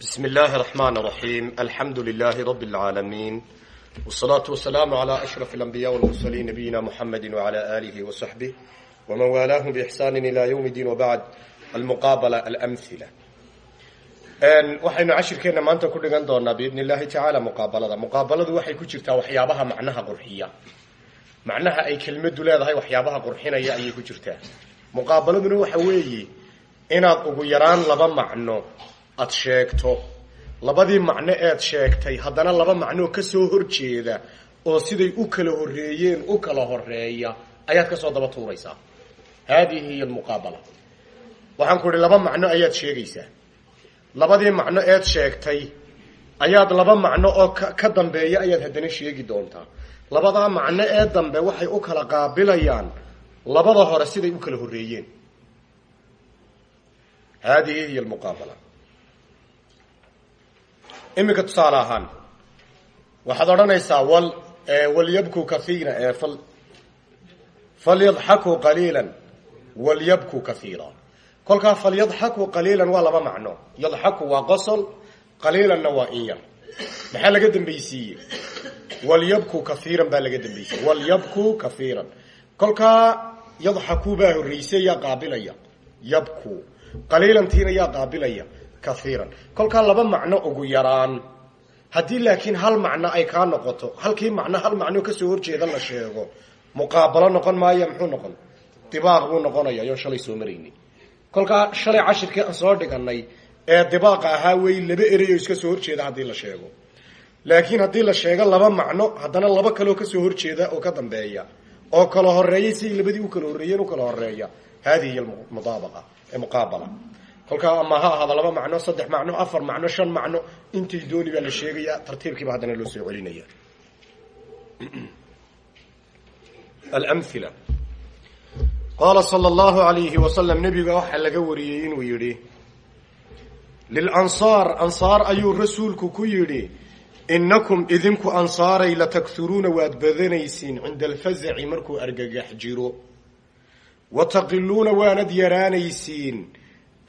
بسم الله الرحمن الرحيم الحمد لله رب العالمين والصلاة والسلام على أشرف الأنبياء والمرسلين نبينا محمد وعلى آله وصحبه ومن والاه بإحسان إلى يوم الدين وبعد المقابلة الأمثلة waxaynu cashirkeenna maanta ku dhigan doonaa biidn illaahi tacaala muqaabalada muqaabaladu waxay ku jirtaa waxyaabaha macnaha qurxiya macnaha ay kelmadu leedahay waxyaabaha qurxinaya ayay ku jirtaa muqaabaladuna waxa weeye inaad ugu yaraan laba macno aad sheegto. Labadii macno eed sheegtay haddana laba macnoo ka soo horjeeda oo siday u kala horeeyeen u kala horreeya ayaad ka soo daba tuuraysaa. Haadihi hiy almuqaabala. Waxaan ku idhi laba macno ayaad sheegaysaa. Labadii macno eed sheegtay ayaad laba macno oo ka dambeeya ayaad haddana sheegi doontaa. Labadaa macno ee dambe waxay u kala qaabilayaan labada hore siday u kala horeeyeen haadihi hiy almuqaabala iminka tusaale ahaan waxaad odhanaysaa wal walyabku kaiira fal falyadxakuu qaliila walyabku kaiira kolkaa falyadxakuu qaliilan waa laba macno. Yadxaku waa qosol qaliilanna waa in yar maxaa laga dambaysiiye walyabku kaiiran baa laga dambaysiiye walyabku kaiiran kolkaa yadxaku baa horreysay yaa qaabilaya. Yabku. Qaliilantiina yaa qaabilaya kaiiran kolkaa laba macno ugu yaraan. Haddii laakiin hal macno ay kaa noqoto halkii macno hal macno ka soo horjeeda la sheego muqaabalo noqon maaya muxuu noqon? Dibaaq buu noqonaya yo shalay soo maraynay kolkaa shalay cashirkii aan soo dhiganay ee dibaaqa ahaa wey laba erey iska soo horjeeda haddii la sheego. Laakiin haddii la sheego laba macno haddana laba kaleoo ka soo horjeeda oo ka dambeeya. Oo kala horeeyay siday labadii u kala horreeyeen u kala horreeya hadihi hiy mudaabaqa muqaabala kolkaa ama ha ahaada laba macno saddex macno afar macno shan macno. Intay dooni baa la sheegaya tartiibkiiba haddana loo soo celinaya alamila qaala sala allahu alayhi wasalam nebiga waxaa laga wariyey inuu yidhi lilansaar ansaar ayuu rasuulku ku yidhi inakum idinku ansaaray latakhuruuna waad badanaysiin cinda alfazaci markuu argagax jiro. Wa taqiluuna waanad yaraanaysiin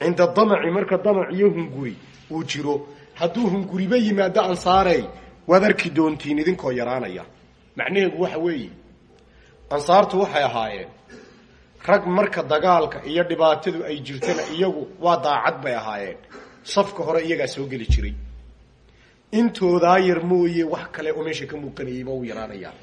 cinda damaci marka damac iyo hunguri uu jiro hadduu hunguriba yimaado ansaarey waad arki doontiin idinkoo yaraanaya macnaheedu waxa weeye ansaartu waxay ahaayeen rag marka dagaalka iyo dhibaatadu ay jirtana iyagu waa daacad bay ahaayeen safka hore iyagaa soo geli jiray intoodaa yar mooye wax kale oo meesha ka muuqanayayba u yaraanayaa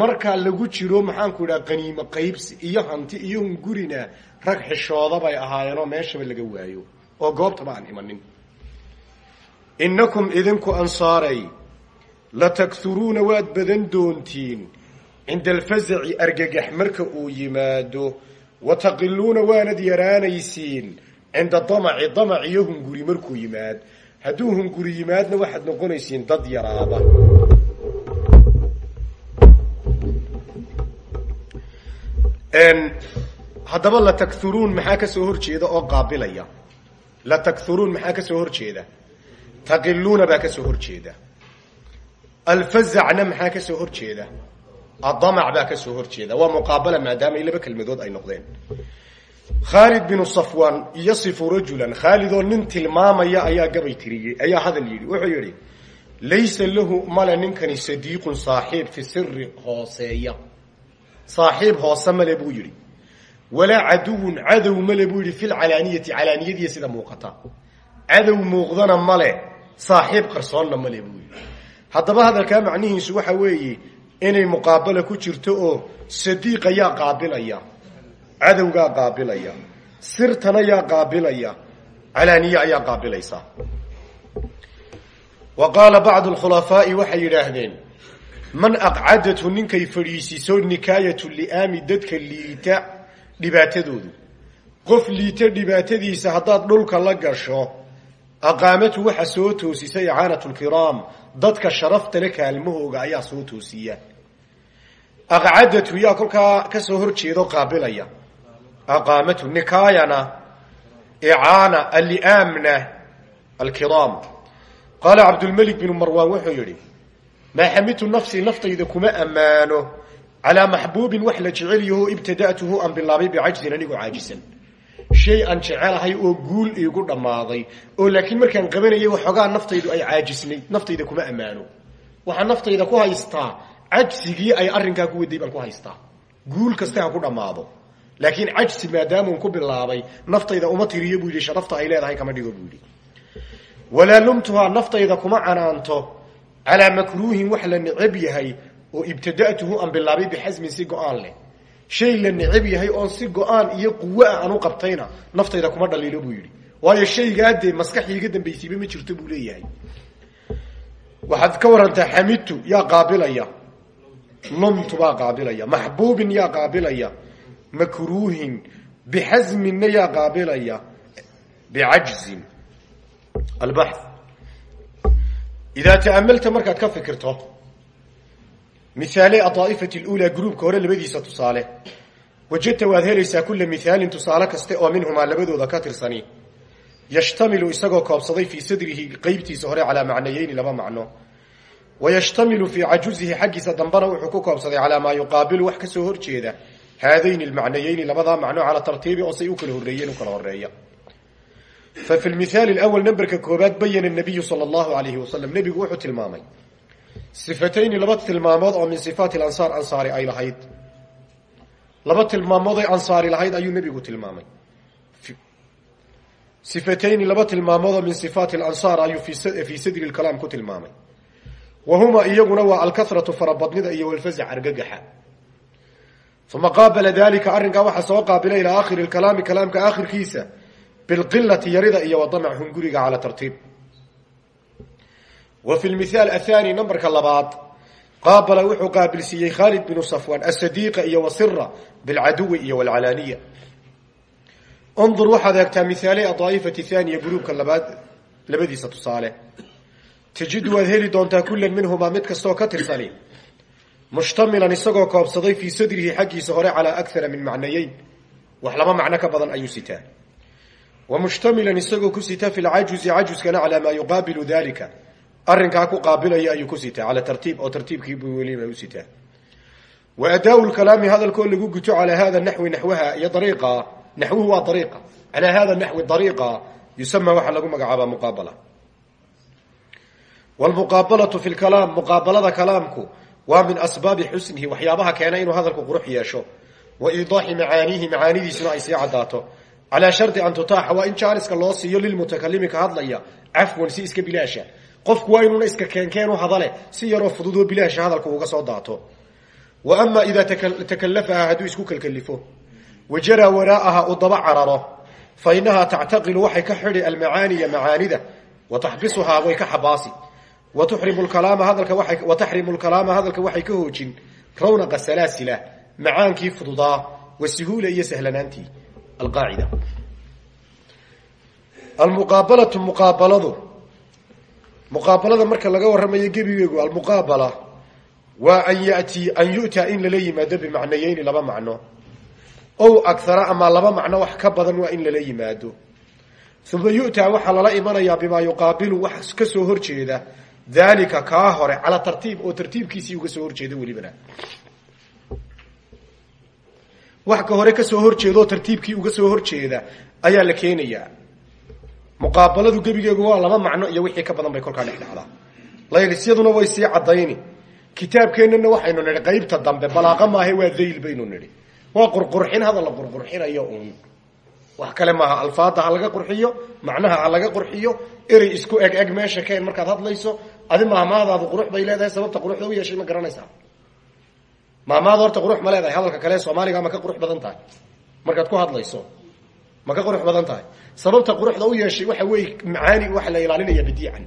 markaa lagu jiro maxaanku idhaha qaniimo qaybsi iyo hanti iyo hungurina rag xishooda bay ahaayeenoo meeshaba laga waayo. Oo goobtaba aan imanin. Innakum idinku ansaaray latakhuruuna waad badan doontiin cinda alfazaci argagax marka uu yimaado wa taqiluuna waanad yaraanaysiin cinda damaci damac iyo hunguri markuu yimaad. Hadduu hunguri yimaadna waxaad noqonaysiin dad yaraaba haddaba latakhuruun maxaa ka soo horjeeda oo qaabilaya? Latakhuruun maxaa ka soo horjeeda? Taqiluuna baa ka soo horjeeda. Alfazacna maxaa ka soo horjeeda? Adamac baa ka soo horjeeda. Waa muqaabala maadaama laba kelmadood ay noqdeen. Khaalid binu safwan yasifu rajulan. Khaalid oo nin tilmaamaya ayaa gabay tiriyey ayaa hadal yidhi. Wuxuu yidhi laysa lahu male ninkani sadiiqun saaxiib fi siri hooseeya. Saaxiib hoose male buu yidhi walaa caduwun cadow male buu yidhi filcalaaniyati calaaniyadiiya sida muuqata cadow muuqdana male saaxiib qarsoonna male buu yidhi haddaba hadalkaa macnihiisu waxa weeye inay muqaabala ku jirto oo sadiiqa yaa qaabilaya cadowgaa qaabilaya sirtana yaa qaabilaya calaaniye ayaa qaabilaysa wa qaala bacdu alkhulafaa'i waxay yidhaahdeen man aqcadathu ninkay fadhiisiiso nikaayatu li'aami dadka liita dhibaatadoodu qof liita dhibaatadiisa haddaad dhulka la gasho aqaamatu waxa soo toosisa icaanatu lkiraam dadka sharafta le kaalmahooga ayaa soo toosiya. Aqcadatu yaa kolkaa ka soo horjeedo qaabilaya. Aqaamatu nikaayana icaana aliaamna alkiraam. Qaala cabdulmelik binu marwaan wuxuu yidhi maa xamidtu nafsii naftayda kuma ammaano calaa maxbuubin wax la jecel yaho ibtada'tuhu aan bilaabay bicajzin anigoo caajisan shay aan jecelahay oo guul iigu dhammaaday oo laakiin markaan qabanayay waxoogaa naftaydu ay caajisnayd naftayda kuma ammaano waxaa naftayda ku haystaa cajsigii ay arrinkaa ku waday baan ku haystaa guul kaste ha ku dhammaado laakiin cajsi maadaamun ku bilaabay naftayda uma tiriyo buu yidhi sharafta ay leedahay kama dhigo buu yidhi walaa lumtuhaa naftayda kuma canaanto calaa makruuhin wax la necab yahay oo ibtada'tuhu aan bilaabay bixasmin si go'aan leh. Shay la necab yahay oon si go'aan iyo quwo ah qabtayna naftayda kuma dhaliilo buu yidhi. Waayo shaygaa dee maskaxii dambaysiiba ma jirto buu leeyahay. Waxaad ka warantaa xamidtu yaa qaabilaya. Lumtu baa qaabilaya. Maxbuubin yaa qaabilaya. Makruuhin bixasminna yaa qaabilaya. Bicajzin. Albax idaa ta'amalta markaad ka mihaale adaa'ifati اluulaa gruubka hore labadiisa tusaale. Wajadta waad helaysaa kula mihaalin tusaale kaste oo minhumaa labadooda ka tirsani. Yashtamilu isagoo koobsaday fii sadrihi qeybtiisa hore calaa macnayeyni laba macno. Wayashtamilu fii cajuzihi xaggiisa dambana wuxuu ku koobsaday calaa maa yuqaabilu wax ka soo horjeeda. Haadayni lmacnayeyni labadaa macno cala tartiibi oo say u kala horreeyeen u kala horreeya fa fi lmithaali lawal namberka koobaad bayana nabiyu sala allahu alayhi wasalam nebigu wuxuu tilmaamay sifatayni laba tilmaamood oo min sifaati lansaar ansaari ay lahayd laba tilmaamood ay ansaari lahayd ayuu nebigu tilmaamay sifatayni laba tilmaamood oo min sifaati alansaar ayuu fii sadri lkalaam ku tilmaamay wa huma iyaguna waa alkaratu farabadnida iyo walfazac argagaxa uma qaabala dalika arrinkaa waxaa soo qaabilay ilaa akhiri lkalaami kalaamka aakhirkiisa bilqilati yarida iyo wadamac hunguriga cala tartiib wa fi lmithaal athani nambarka labaad qaabala wuxuu qaabilsiiyey khaalid binu safwan asadiiqa iyo wasira bilcaduwi iyo walcalaaniya. Undur waxaad eegtaa mihaale adaa'ifati thaniya gruubka labaad labadiisa tusaale. Tajidu waad heli doontaa kulan minhumaa mid kastoo ka tirsani. Mushtamilan isagoo koobsaday fii sadrihi xaggiisa hore calaa akara min macnayeyn. Wax laba macno ka badan ayuu sitaa. Wa mushtamilan isagoo ku sita fi lcajuzi cajuskana calaa maa yuqaabilu dalika arrinkaa ku qaabilaya ayuu ku sitaa cala tartiib oo tartiibkiibuu weliba u sitaa wa adaau lkalaami hadalkoo lagu guto calaa hada naxwi naxwaha iyo dariiqa naxwuhu waa dariiqa. Calaa hada naxwi dariiqa yusama waxaa lagu magacaabaa muqaabala. Wlmuqaabalatu fi lkalaam muqaabalada kalaamku waa min asbaabi xusnihi waxyaabaha keena inuu hadalku qurux yeesho. Wa iidaaxi macaaniihi macaanidiisuna ay sii caddaato. Calaa an tutaaxa waa in jaaniska loo siiyo lilmutakalimi ka hadlaya cafwan si iska bilaasha qofku waa inuuna iska keenkeen u hadale si yaroo fududoo bilaasha hadalku uga soo daato. Wa ama idaa takalafaha hadduu isku kalkalifo. Wa jaraa waraa'aha u daba cararo. Fa inahaa tactaqilu waxay ka xidhi almacaaniya macaanida. Wa taxbisuhaa way ka xabaasi. Wa tuxrimu lkalaama hadalka waay wa taxrimu lkalaama hadalka waxay ka hoojin. Rawnaqa salaasila macaankii fududaa wa sihuula iyo sahlanaantii. Alqaacida. Almuqaabalatu muqaabaladu muqaabalada marka laga warramayo gebigeegu almuqaabala waa an yati an yu'taa in lala yimaado bimacnayeyni laba macno. Ow akhara ama laba macno wax ka badan waa in lala yimaado. Uma yu'taa waxaa lala imanayaa bimaa yuqaabilu wax ka soo horjeeda. Dalika kaa hore calaa tartiib oo tartiibkiisii uga soo horjeeda welibana. Wax ka hore ka soo horjeeda oo tartiibkii uga soo horjeeda ayaa la keenayaa muqaabaladu gebigeegu waa laba macno iyo wixii ka badan bay kolkaa dhex dhacdaa laylisyaduna way sii cadayni kitaabkeennana waxaynu nidhi qaybta dambe balaaqa maahe waa dayl baynu nidhi. Waa qurqurxin hadal la qurqurxinayo uun. Wax kale maaha alfaada ha laga qurxiyo macnaha ha laga qurxiyo erey isku eg eg meesha keen markaad hadlayso adi maahmaadaadu qurux bay leedahay sababta quruxda u yeeshay ma garanaysaa. Maahmaada horta qurux ma leedahay hadalka kale soomaaliga ma ka qurux badan tahay. Markaad ku hadlayso ma ka qurux badan tahay. Sababta quruxda u yeeshay waxa weeye macaani waxa la ilaalinaya badiican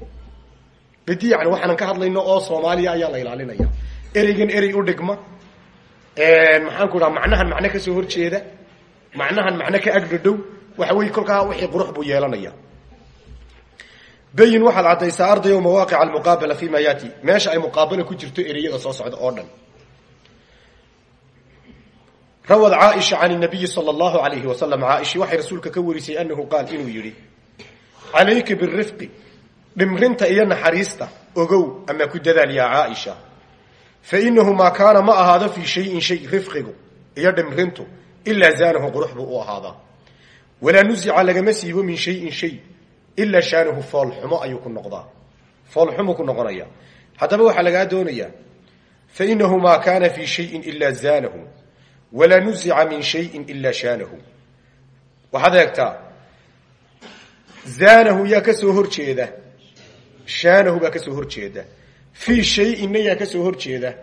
badiican waxaanan ka hadlayno oo soomaaliya ayaa la ilaalinaya. Ereygan erey u dhigma. Maxaan ku dhaha macnahan macno ka soo horjeeda. Macnahan macno ka agdhodhow waxa wey kolkaa wixii qurux buu yeelanaya. Bayin waxaad caddaysaa ardayo mawaaqica almuqaabala fi ma yaati. Meesha ay muqaabala ku jirto ereyada soo socda oo dhan rawad caaisha can nabiyi sala allahu alayhi wasalam caaisha waxay rasuulka ka warisay anahu qaal inuu yidhi calayka birifqi dhimrinta iyo naxariista ogow ama ku dadaal yaa caaisha fa inahu maa kaana ma ahaado fii shayin shay rifqigu iyo dhimrintu ilaa zaanahu qurux buu u ahaadaa. Walaa nusica lagama siibo min shayin shay ilaa shaanahu foolxumo ayuu ku noqdaa. Foolxumu ku noqonaya. Haddaba waxaa lagaa doonayaa fainahu maa kaana fii shayin ilaa zaanahu walaa nusica min shayin ilaa shaanahu waxaad eegtaa zaanahu yaa ka soo hor jeeda shaanahu baa ka soo hor jeeda fii shayinna yaa ka soo hor jeeda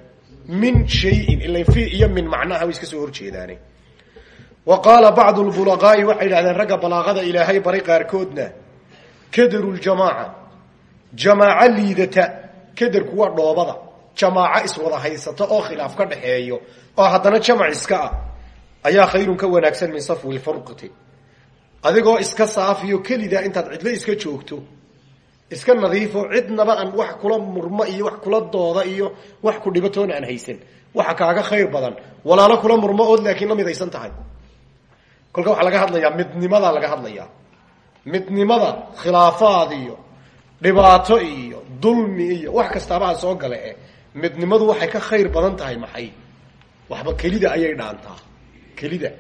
min shayin ila fi iyo min macnaha way iska soo hor jeedaane wa qaala bacdu lbulaqaa'i waxay yidhahdeen ragga balaaqada ilaahay bari qaarkoodna kadaru ljamaaca jamaaco liidata kadarku waa dhoobada jamaaco iswada haysata oo khilaaf ka dhaxeeyo oo haddana jamac iska ah ayaa khayrun ka wanaagsan min safwi lfurqati adigoo iska saafiyo kelida intaad cidlo iska joogto iska nadiifo cidnaba aan wax kula murmo iyo wax kula dooda iyo wax ku dhibatoona aan haysan. Waxa kaaga khayr badan walaalo kula murmo ood laakiin la midaysan tahay. Kolka waxaa laga hadlayaa midnimadaa laga hadlayaa. Midnimada khilaafaad iyo dhibaato iyo dulmi iyo wax kastaabaa soo gale eh midnimadu waxay ka khayr badan tahay maxay waxba kelida ayay dhaantaa kelida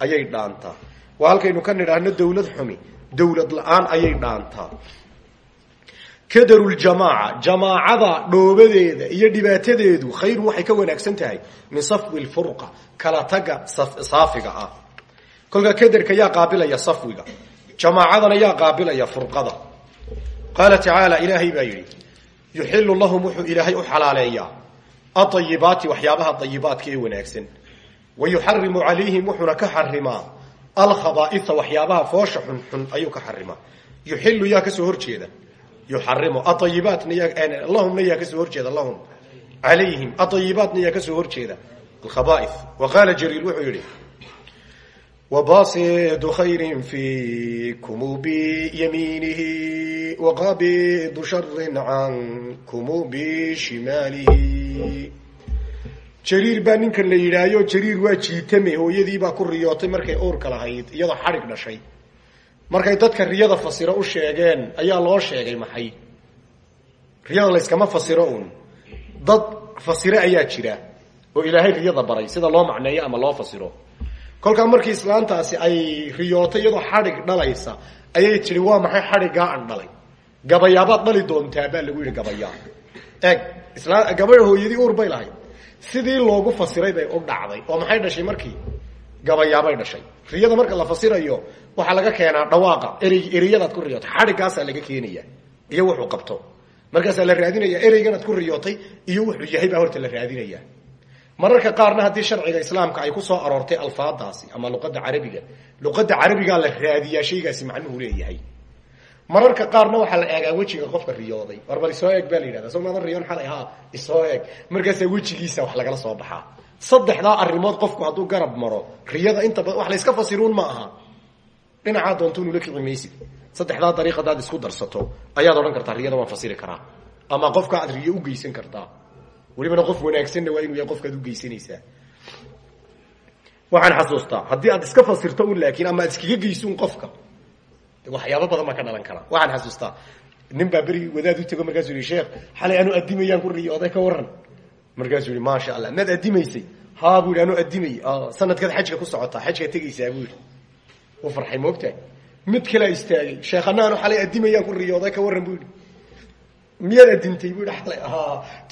ayay dhaantaa waa ka nidhaahno dawlad xumi dawlad la'aan ayay dhaantaa kadaru ljamaaca jamaacada dhoobadeeda iyo dhibaatadeedu khayrun waxay ka wanaagsan tahay min safwi lfurqa kala taga saafiga ah. Kolkaa kaderka yaa qaabilaya safwiga jamaacadana yaa qaabilaya furqada. Qaala tacaala ilaahay baa yidhi yuxilu lahum wuxuu ilaahay aayibaati waxyaabaha ayibaadka ee wanaagsan wa yuxarimu calayhim wuxuuna ka xarimaa alkhabaaia waxyaabaha foosha xunxun ayuu ka xarimaa yuxilu yaa ka soo horjeeda yuxarimu aayibaatna lahumna yaa ka soo horjeeda lahum alayhim aayibaatna yaa ka soo horjeeda alkhabaa'i wa qaala jariir wuxuu yidhi wabasidu khayri fikum biyamiinihi waqabidu sharin cankum bishimaalihi jariir baa ninkan la yidhaahyo jariir waa jiitame hooyadiibaa ku riyootay markay uurka lahayd iyadoo xadhig dhashay markay dadka riyada fasiro u sheegeen ayaa loo sheegay maxay riyada layskama fasiro uun dad fasire ayaa jira oo ilaahay riyada baray sida loo macneeyo ama loo fasiro kolkaa markii islaantaasi ay riyootay iyadoo xadhig dhalaysa ayay tihi waa maxay xadhiggaa an dhalay? Gabayaabaad dhali doontaa? Baa lagu yidhi gabayaa eeg gabadha hooyadii uur bay lahayd. Sidii loogu fasiray bay u dhacday. Oo maxay dhashay markii? Gabayaabay dhashay. Riyada marka la fasirayo waxaa laga keenaa dhawaaqa. Erey ereyadaad ku riyootay. Xadhiggaasaa laga keenaya iyo wuxuu qabto. Markaasaa la raadinaya ereyganaad ku riyootay iyo wuxuu yahay baa horta la raadinaya mararka qaarna haddii sharciga islaamka ay ku soo aroortay alfaadaasi ama luqadda carabiga luqadda carabigaa la raadiyaa shaygaasi macnuhu leeyahay. Mararka qaarna waxaa la eegaa wejiga qofka riyooday. War bal isoo eeg baa la yidhahda soo riyoon xalay haa isoo eeg. Markaasaa wejigiisa wax lagala soo baxaa saddexdaa arrimood qofku hadduu garab maro riyada inta ba wax layska fasiruun ma aha. Dhinacaa doonto inula kici maysid. Saddexdaa dariiq isku darsato ayaad odhan kartaa riyada waan fasiri karaa. Ama qofka aad riyo u geysan kartaa welibana qof wanaagsanna waa inuu yahay qofkaad u geysanaysaa. Waxaan xasuustaa haddii aad iska fasirto un laakiin ama aad iskaga geysun qofka waxyaabo badan baa ka dhalan kara waxaan xasuustaa nin baa berigi wadaad u tego markaasuu yihi sheekh xalay anuu addimayaan ku riyooday ka waran markaasuu yihi maasha allah maad addimaysay. Haa buu yidhi anuu addimayy sanadkaad xajka ku socotaa xajkaa tegaysaa buu yidhi. U farxay moogtahay mid kalea istaagay sheekhana anu xalay addimayaan ku riyooday ka warran buu yidhi miyaad adintay bu alay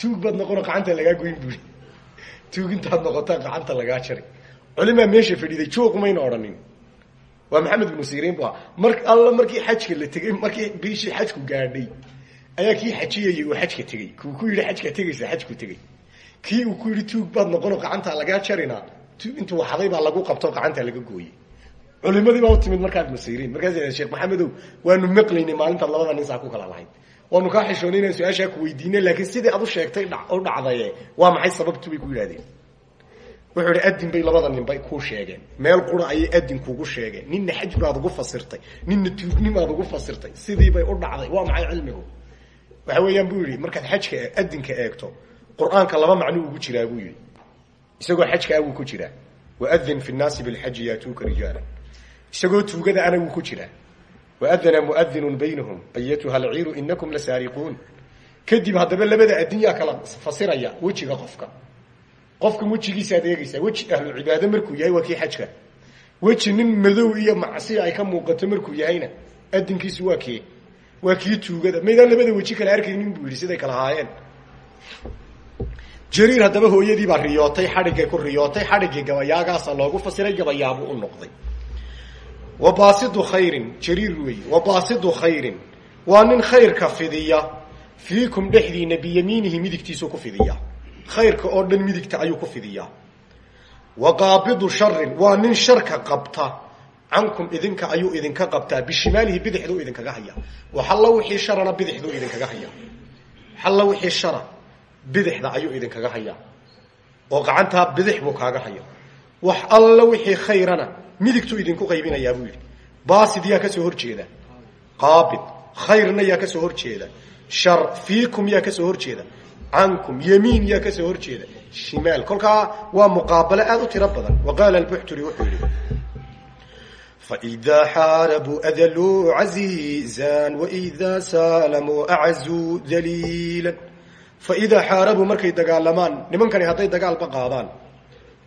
tuug baad noqono gacanta lagaa goyn bui tuug intaad noqotaa gacanta lagaa jaray culimaa meesha fadhiiday juuq mayna odhanin. Waa maxamed ibnu siriin bu mar alla markii xajka la tegey markii bishii xajku gaadhay ayaa kii xajiyayay uu xajka tegey kuu ku yidhi xajkaa tegaysa xajku tegey kii uu ku yidhi tuug baad noqono gacantaa lagaa jarina. Intuu waxday baa lagu qabto gacantaa laga gooyey. Culimadii baa u timid markaa ibnu siriin markaas sheekh maxamedow waanu maqlaynay maalintaad labada nin saa ku kala lahayd waanu kaa xishoonay inaan su'aashaa ku weydiine laakiin sidii ad u sheegtay u dhacdaye waa maxay sababtu bay ku yidhahdeen? Wuxuu ihi adin bay labada nin bay kuu sheegeen. Meel qura ayay adin kugu sheegeen. Ninna xaj ugu fasirtay. Ninna tuugnimaad ugu fasirtay. Sidii bay u dhacday. Waa maxay cilmigu? Waxa weeyaan buu yidhi xajka adinka eegto qur'aanka laba macno ugu jiraa buu isagoo xajka awuu ku jiraa waadin fi nnaasi bilxaji yaatuuka rijaala isagoo tuugada ana ku jiraa waadana muadinu baynahum ayatuha alciiru inakum lasaariquun kadib haddaba labada adin yaa kala fasiraya wejiga qofka qofkan wejigiisaaad eegaysaa weji ahlucibaado markuu yahay waa kii xajka weji nin madow iyo macsi ay ka muuqato markuu yahayna adinkiisu waa kee waa kii tuugada maydaan labada weji kala arkaynin buu yidhi siday kala haayeen jariir haddaba hooyadii baa riyootay xadhiggay ku riyootay xadhiggii gabayaagaasa loogu fasiray gabayaabu u noqday wa baasidu khayrin jariir weeye wa baasidu khayrin. Waa nin khayrka fidiya. Fiikum dhexdiina biyamiinihi midigtiisu ku fidiya. Khayrka oo dhan midigta ayuu ku fidiyaa wa qaabidu sharin waa nin sharka qabta. Cankum idinka ayuu idinka qabtaa. Bishimaalihi bidixduu idinkaga haya. Waxalla wixii sharana bidixduu idinkaga haya. Waxalla wixii shara bidixda ayuu idinkaga hayaa oo gacantaa bidix buu kaaga haya wax alla wixii khayrana midigtuu idinku qaybinayaa buu yidhi baasid yaa kasoo horjeeda qaabid khayrna yaa kasoo horjeeda shar fiikum yaa kasoo horjeeda cankum yamiin yaa kasoo horjeeda shimaal kolkaa waa muqaabalo aad u tiro badan wa qaala albuxturi wuxuu yidhi فإذا xاarبوا أdlوu عزيiزا وإذا sاlموا أعزوu dليiلا فإذا xاarبوا markay dagaalamaan nimankani hadday dagaalba qaadaan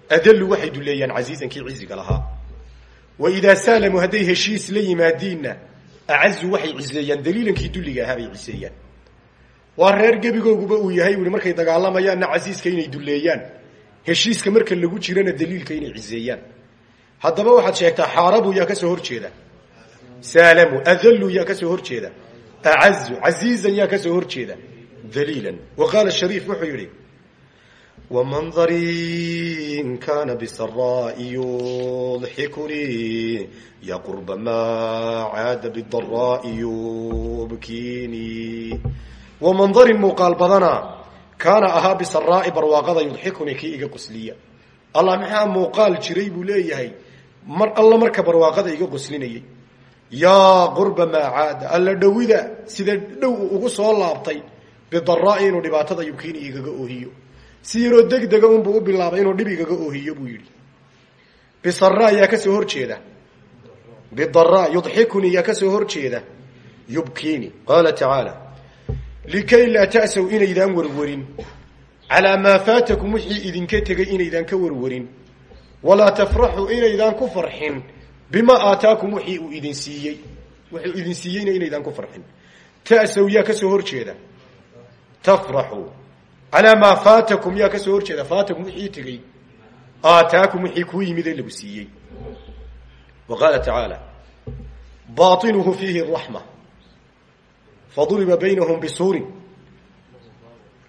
adallu waxay duleeyaan casiisan kii ciziga lahaa waidaa saalamu hadday heshiis la yimaadiinna acazu waxay cisleeyaan daliilankii dulliga ahaa bay ciseeyaan waa reer gebigooguba uu yahay uhi markay dagaalamayaanna casiiska inay duleeyaan heshiiska marka lagu jirana daliilka inay ciseeyaan haddaba waxaad sheegtaa xaarabu yaa ka soo hor jeeda saalamu adallu yaa ka soo hor jeeda acazu casiizan yaa ka hor jeeda daliilan wa qaala shariif wuxuu yidhi wamandarin kana bisaraai yudxikunii ya qurba maa caada bidaraai yubkiinii wamandarin muuqaal badana kaana ahaa bisaraai barwaaqada yudxikunii kii iga qosliya allah maxaa muuqaal jiray buu leeyahay mar alla marka barwaaqada iga qoslinayay yaa qurba maa caada alla dhowida sida dhow ugu soo laabtay bidaraai inuu dhibaatada yubkiini igaga oohiyo si yaroo degdega unbuu u bilaabay inuu dhib igaga oohiyo buu yidhi. Bisara yaa ka soo hor jeeda. Bidara yudxikuni yaa ka soo hor jeeda. Yubkiini. Qaala tacaala likay laa ta'saw inaydaan warwarin. Calaa maa faatakum wixii idinka tegay inaydaan ka warwarin. Walaa tafraxuu inaydaan ku farxin. Bimaa aataakum wixii uu idin siiyey. Wuxuu idin siiyeyna inaydaan ku farxin. Ta'saw yaa ka soo hor jeeda. Tafraxuu calaa maa faatakum yaa ka soo hor jeeda faatakum wixii tegey aataakum wixii kuu yimid ee lagu siiyey wa qaala tacaala baainuhu fiihi raxma faduriba baynahum bisuurin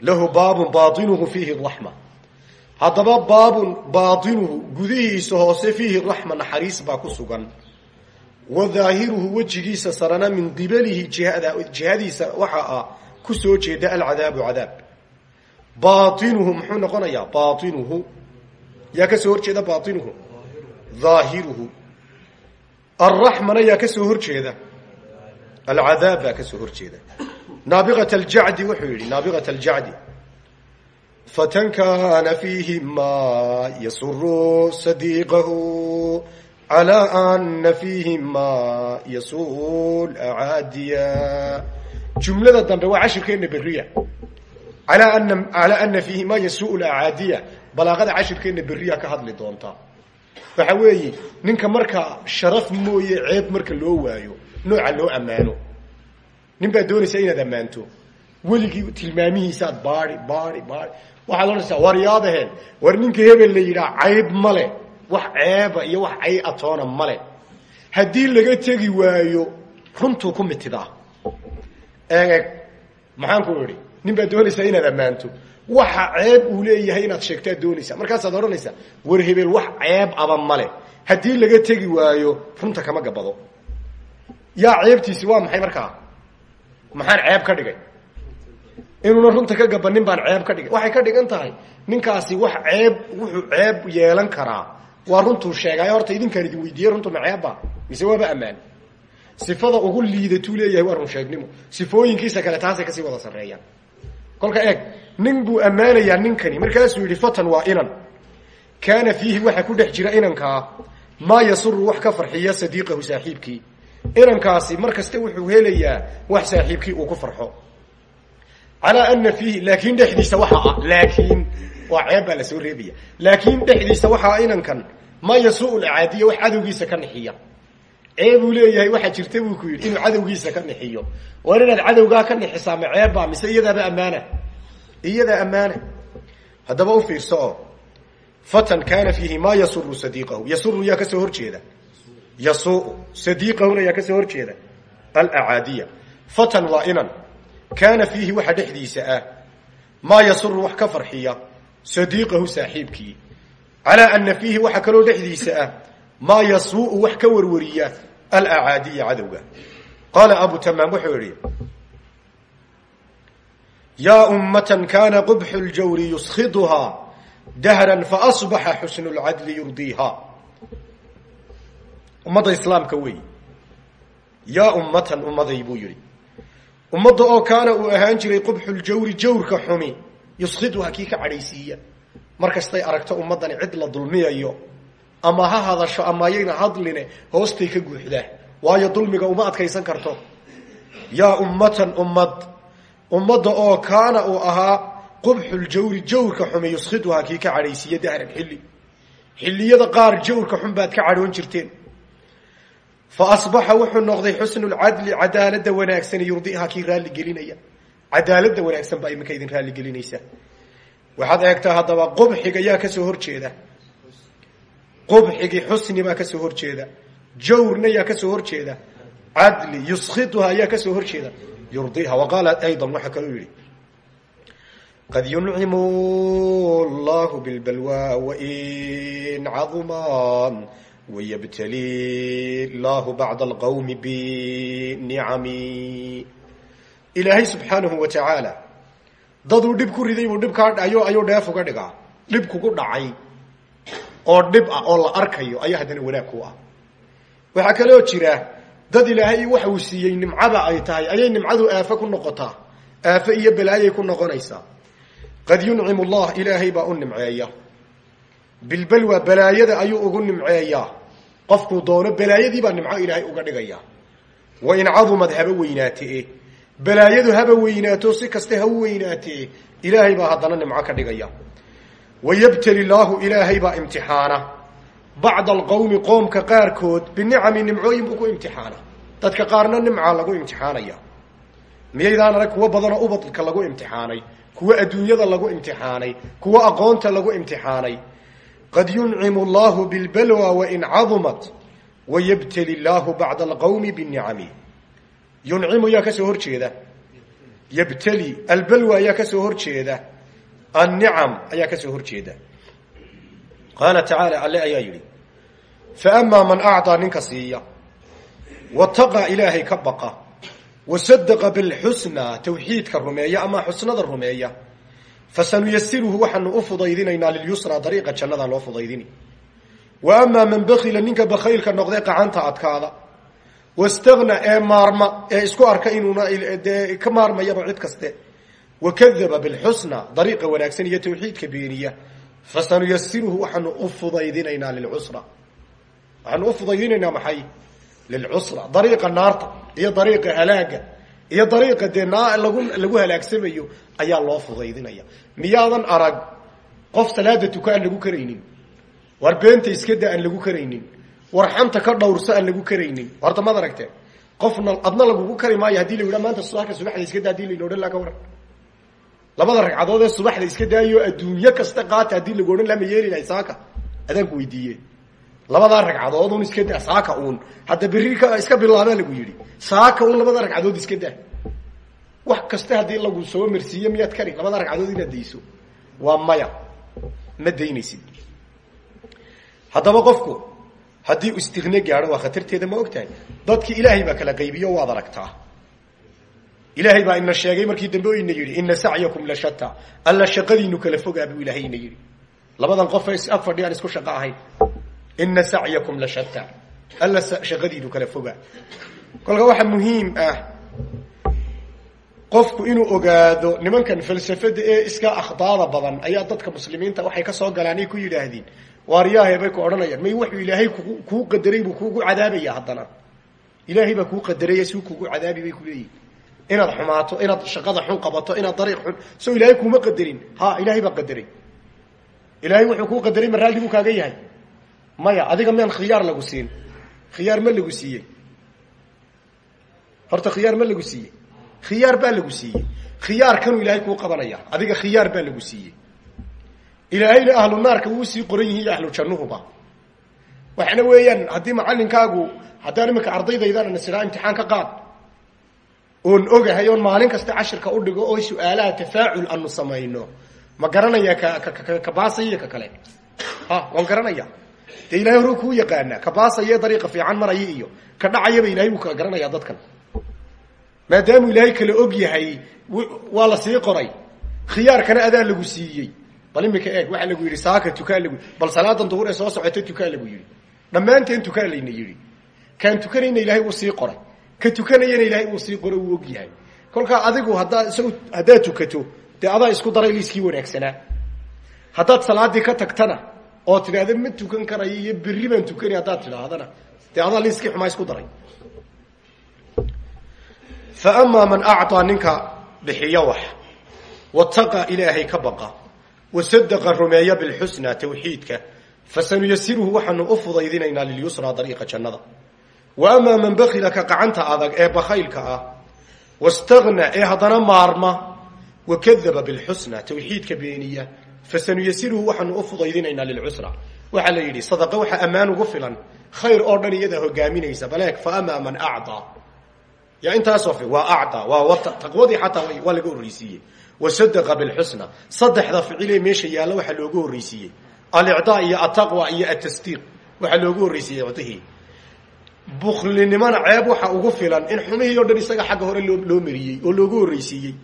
lahu baabun baainuhu fiihi raxma haddaba baabun baainuhu gudihiisa hoose fiihi raxma naxariis baa ku sugan wa daahiruhu wejigiisa sarana min qibalihi jihada jihadiisa waxa ah ku soo jeeda alcadaabu cadaab baainuhu muxuu noqonayaa? Baainuhu yaa ka soo hor jeeda baainuhu dhaahiruhu alraxmana yaa ka soo hor jeeda alcadaab baa ka soo hor jeeda naabiqat aljacdi wuxuu yidhi naabiqat aljacdi. Fatan kaana fiihi ma yasuru sadiiqahu calaa ana fiihi ma yasuu acaadiya. Jumlada dambe waa cashirkeena beriya alaa ana calaa ana fiihi ma yasuu acaadiya balaaqada cashirkeena beriya ka hadli doonta. Waxa weeye ninka marka sharaf mooye ceeb marka loo waayo nooca loo ammaano. Nin baad doonaysaa inaad ammaanto. Weligii tilmaamihiisaaad baadi baadi baadi waxaad odhanaysaa war yaadaheen war ninka hebel la yidhaha cayb male wax ceeba iyo wax cay atoona male haddii laga tegi waayo runtuu ku mitidaa eeg idhi nin baad doonaysaa inaad ammaanto. Waxa ceeb uu leeyahay inaad sheegtaad doonaysaa. Markaasaad odhanaysaa war hebel wax ceeb aba male haddii laga tegi waayo runta kama gabado. Yaa ceebtiisi waa maxay markaa? Maxaan ceeb ka dhigay? Inuuna runta ka gabanin baan ceeb ka dhigay. Waxay ka dhigan tahay ninkaasi wax ceeb wuxuu ceeb yeelan karaa. Waa runtuu sheegaayo horta idinkaan idin weydiiyey runtu ma ceebba mise waaba ammaan? Sifada ugu liidatuu leeyahay waa run sheegnimo. Sifooyinkiisa kale taasay ka sii wada sarreeyaan kolka eeg nin buu ammaanayaa ninkani. Markaasuu yidhi fatan waa inan. Kaana fiihi waxaa ku dhex jira inankaa maa yasuru wax ka farxiya sadiiqahu saaxiibkii. Inankaasi mar kasta wuxuu helayaa wax saaxiibkii uu ku farxo. Calaa ana fiihi laakiin dhexdiisa waxa ah laakiin waa ceeb baa la soo reebaya laakiin dhexdiisa waxaa inankan ma yasuu lacaadiya wax cadowgiisa ka nixiya ceebuu leeyahay waxaa jirta buu ku yidhi inuu cadowgiisa ka nixiyo war inaad cadowgaa ka nixisaa ma ceebba mise iyadaaba ammaana. Iyadaa ammaana. Haddaba u fiirso fatan kaana fiihi ma yasuru sadiiqahu. Yasuru yaa ka soo horjeeda yasuu sadiiqahuna yaa ka soo horjeeda alacaadiya. Fatan waa inan. Kaana fiihi waxa dhexdiisa ah. Maa yasuru wax ka farxiya. Sadiiqahu saaxiibkii. Calaa ana fiihi waxa kaloo dhexdiisa ah. Maa yasuu'u wax ka warwariya alacaadiya cadowga. Qaala abu tamaam wuxuu idhi yaa ummatan kaana qubxu ljawri yuskhiduhaa dahran faasbaxa xusnu lcadli yurdiiha. Ummadda islaamka wey. Yaa ummatan ummaday buu yidhi ummadda oo kaana uu ahaan jiray qubxu ljawri jawrka xumi yuskhiduhaa kii ka cadhaysiiya. Mar kastay aragto ummaddani cid la ama ha hadasho ama ayayna hadline hoostay ka guuxdaa waayo dulmiga uma adkaysan karto. Yaa ummatan ummad ummadda oo kaana uu ahaa qubxuljawri jawrka xume yuskhiduhaa kii ka cadhaysiiya dahran xilli. Xilliyada qaar jawrka xun baad ka cadhoon jirteen. Fa asbaxa wuxuu noqday xusnu lcadli cadaalada wanaagsan yurdiha kii raalli gelinaya. Cadaalada wanaagsan baa iminka idin raalli gelinaysa. Waxaad eegtaa haddaba qubxiga yaa ka soo horjeeda qubxigii xusni baa ka soo horjeeda jawrna yaa ka soo horjeeda cadli yuskhiduhaa yaa ka soo horjeeda yurdiha wa qaala aydan waxaa kaloo yihi qad yuncimu llahu bilbalwa wain caduman wayabtali llahu bacda alqawmi binicami ilaahay subxaanahu wa tacaala daduu dhib ku riday buu dhibkaa ayo ayuu dheef uga dhigaa. Dhib kugu dhacay oo dhib ah oo la arkayo ayaa haddana wanaag ku ah. Waxaa kaloo jira dad ilaahay waxa uu siiyey nimcada ay tahay ayay nimcadu aafo ku noqotaa aafo iyo balaayay ku noqonaysaa qad yuncimu llah ilaahay baa u nimceeya. Bilbalwa balaayada ayuu ugu nimceeyaa qofkuu doono balaayadiibaa nimco ilaahay uga dhigaya. Wa in cadumad haba weynaatee balaayadu haba weynaato si kaste ha u weynaatee ilaahay baa haddana nimco ka dhigaya wayabtali laahu ilaahay baa imtixaana bacda alqowmi qoomka qaarkood binicami nimcooyin buu ku imtixaana dadka qaarna nimca lagu imtixaanaya miyaydaan arag kuwo badanoo ubadka lagu imtixaanay kuwo adduunyada lagu imtixaanay kuwo aqoonta lagu imtixaanay qad yuncimu llahu bilbalwa wain cadumat wayabtali llahu bacda alqowmi binicami yuncimu yaa ka soo horjeeda yabtali albalwa yaa ka soo horjeeda annicam ayaa ka soo horjeeda qaala tacaala alle ayaa yidhi faamaa man acطaa ninka siiya wataqaa ilaahay ka baqa wasadaqa bilxusnaa tawxiidka rumeeya ama xusnada rumeeya fasanuyasiruhu waxaanu u fudaydinaynaa lilyusraa dariiqa jannada loo fudaydini wa amaa man bakila ninka bakhaylka noqday qacanta adkaada wastagna ee maarma ee isku arka inuuna dee ka maarmayaba cid kaste wakadaba bilxusna dariiqa wanaagsan iyo tawxiidka beeniya fasanuyasiruhu waxaanu u fudaydinaynaa lilcusra waxaanu u fudaydinaynaa maxay lilcusra dariiqa naarta iyo dariiqa halaaga iyo dariiqa dee naa lagu lagu halaagsamayo ayaa loo fudaydinaya miyaadan arag qof salaada tuka aan lagu karaynin war beenta iskada aan lagu karaynin war xanta ka dhowrso aan lagu karaynin horta maad aragtee qofna adna lagugu kari maayo haddii la yidha maanta subaxda laa ka waran labada ragcadood ee subaxda iska daayo adduunyo kasta qaata haddii lagu odhan lama yeeli lahay saaka adaanku weydiiye labadaa ragcadood un iska daa saaka uun. Hadda berri ka iska bilaabaa lagu yidhi. Saaka un labada ragcadood iska daa. Wax kasta haddii lagu soo marsiiye miyaad kari labada ragcadood inaad dayso. Waa maya. Ma daynaysid. Haddaba qofku haddii istikne gaadho waa khatarteeda ma ogtahay. Dadki ilaahay baa kala qaybiyo waad aragtaa ilaahay baa ina sheegay markii dambe o ina yidhi ina la shata alla shaqadiinu kala fogaa buu ilaahay ina yidhi. Labadan qof ag fadhiyaan isku shaqo ahayn. Ina la shata alla shaqadiinu kala fogaa. Kolka waxaa muhiim ah qofku inuu ogaado nimankan falsafada ee iska akhdaada badan ayaa dadka muslimiinta waxay ka soo galaan ay ku yidhaahdeen. Waariyaahe bay ku odhanayaan may wuxuu ilaahay kuu qadaray buu kuugu cadaabaya haddana. Ilaahay baa kuu qadaraya siu kuugu cadaabi bay kuleeyihin inaad xumaato inaad shaqada xun qabato inaad dariiq xun so ilaahay kuuma qadarin. Ha ilaahay baa qadaray ilaahay wuxuu kuu qadaray ma raalli buu kaaga yahay? Maya adiga miyaan khiyaar lagu siin. Khiyaar ma lagu siiyey. Horta khiyaar ma lagu siiyey. Khiyaar baa lagu siiyey. Khiyaar kanuu ilaahay kuu qabanaya. Adiga khiyaar baa lagu siiyey. Ilaahayna ahlu naarka wuu sii qoran yihiin ahlu jannuhuba waxaana weeyaan haddii macalinkaagu haddaan iminka ardaydaydan nasiraa imtixaan ka qaad oon ogahay oon maalin kasta cashirka u dhigo oo su'aalaha tafaacul aanu samayno. Ma garanaya ka baasaya ka kale? Ha waan garanaya. Dee ilahay hore kuu yaqaana ka baasaya dariiqa fiican maraya iyo ka dhacayaba ilahay wuu kala garanaya dadkan. Maadaamuu ilaahay kala og yahay waa la sii qoray. Khiyaarkana adaa lagu siiyey. Bal imika eeg waxaa lagu yidhi saaka tukaa lagu bal salaadan duhur ee soo socota tukaa lagu yidhi. Dhammaanteen tukaa layna yidhi. Kaan tukanayna ilahay wuu sii qoray ka tukanayana ilahay wuu sii qoray wuu og yahay. Kolkaa adigu haddaa isagu haddaad tukato dee isku daray liiskii wanaagsanaa haddaad salaadii ka tagtana oo tidhaahda ma tukan karayo iyo berri baan tukanay haddaad tidhaahdana. Dee adaa liiskii isku daray. Fa amaa man acطaa ninka bixiyo wax wataqa ilaahay ka baqa wasadaqa rumeeya bilxusna tawxiidka fasanuyasiruhu waxaanu u fudaydinaynaa lilyusraa dariiqa jannada wa amaa man bakila ka gacanta adag ee bakhaylka ah. Wastagna ee haddana maarma wakadaba bilxusna tawxiidka beeniya. Fasanuyasiruhu waxaanu u fudaydinaynaa lilcusra. Waxaa la yidhi sadaqa waxaa ammaan ugu filan. Khayr oo dhan iyadaa hogaaminaysa. Baleeg fa amaa man acdaa ya intaasoo waa acdaa waa taqwadii xataa waa laga horreysiiyey wasadaqa bilxusna. Saddexda ficilee meesha yaalla waxaa loogu horreysiiyey alicdaa iyo ataqwa iyo atasdiiq waxaa loogu horreysiiyey buklinimona ceeb waxa ugu filan in xumihii o dhan isaga xagga hore loo mariyey oo loogu horreysiiyey.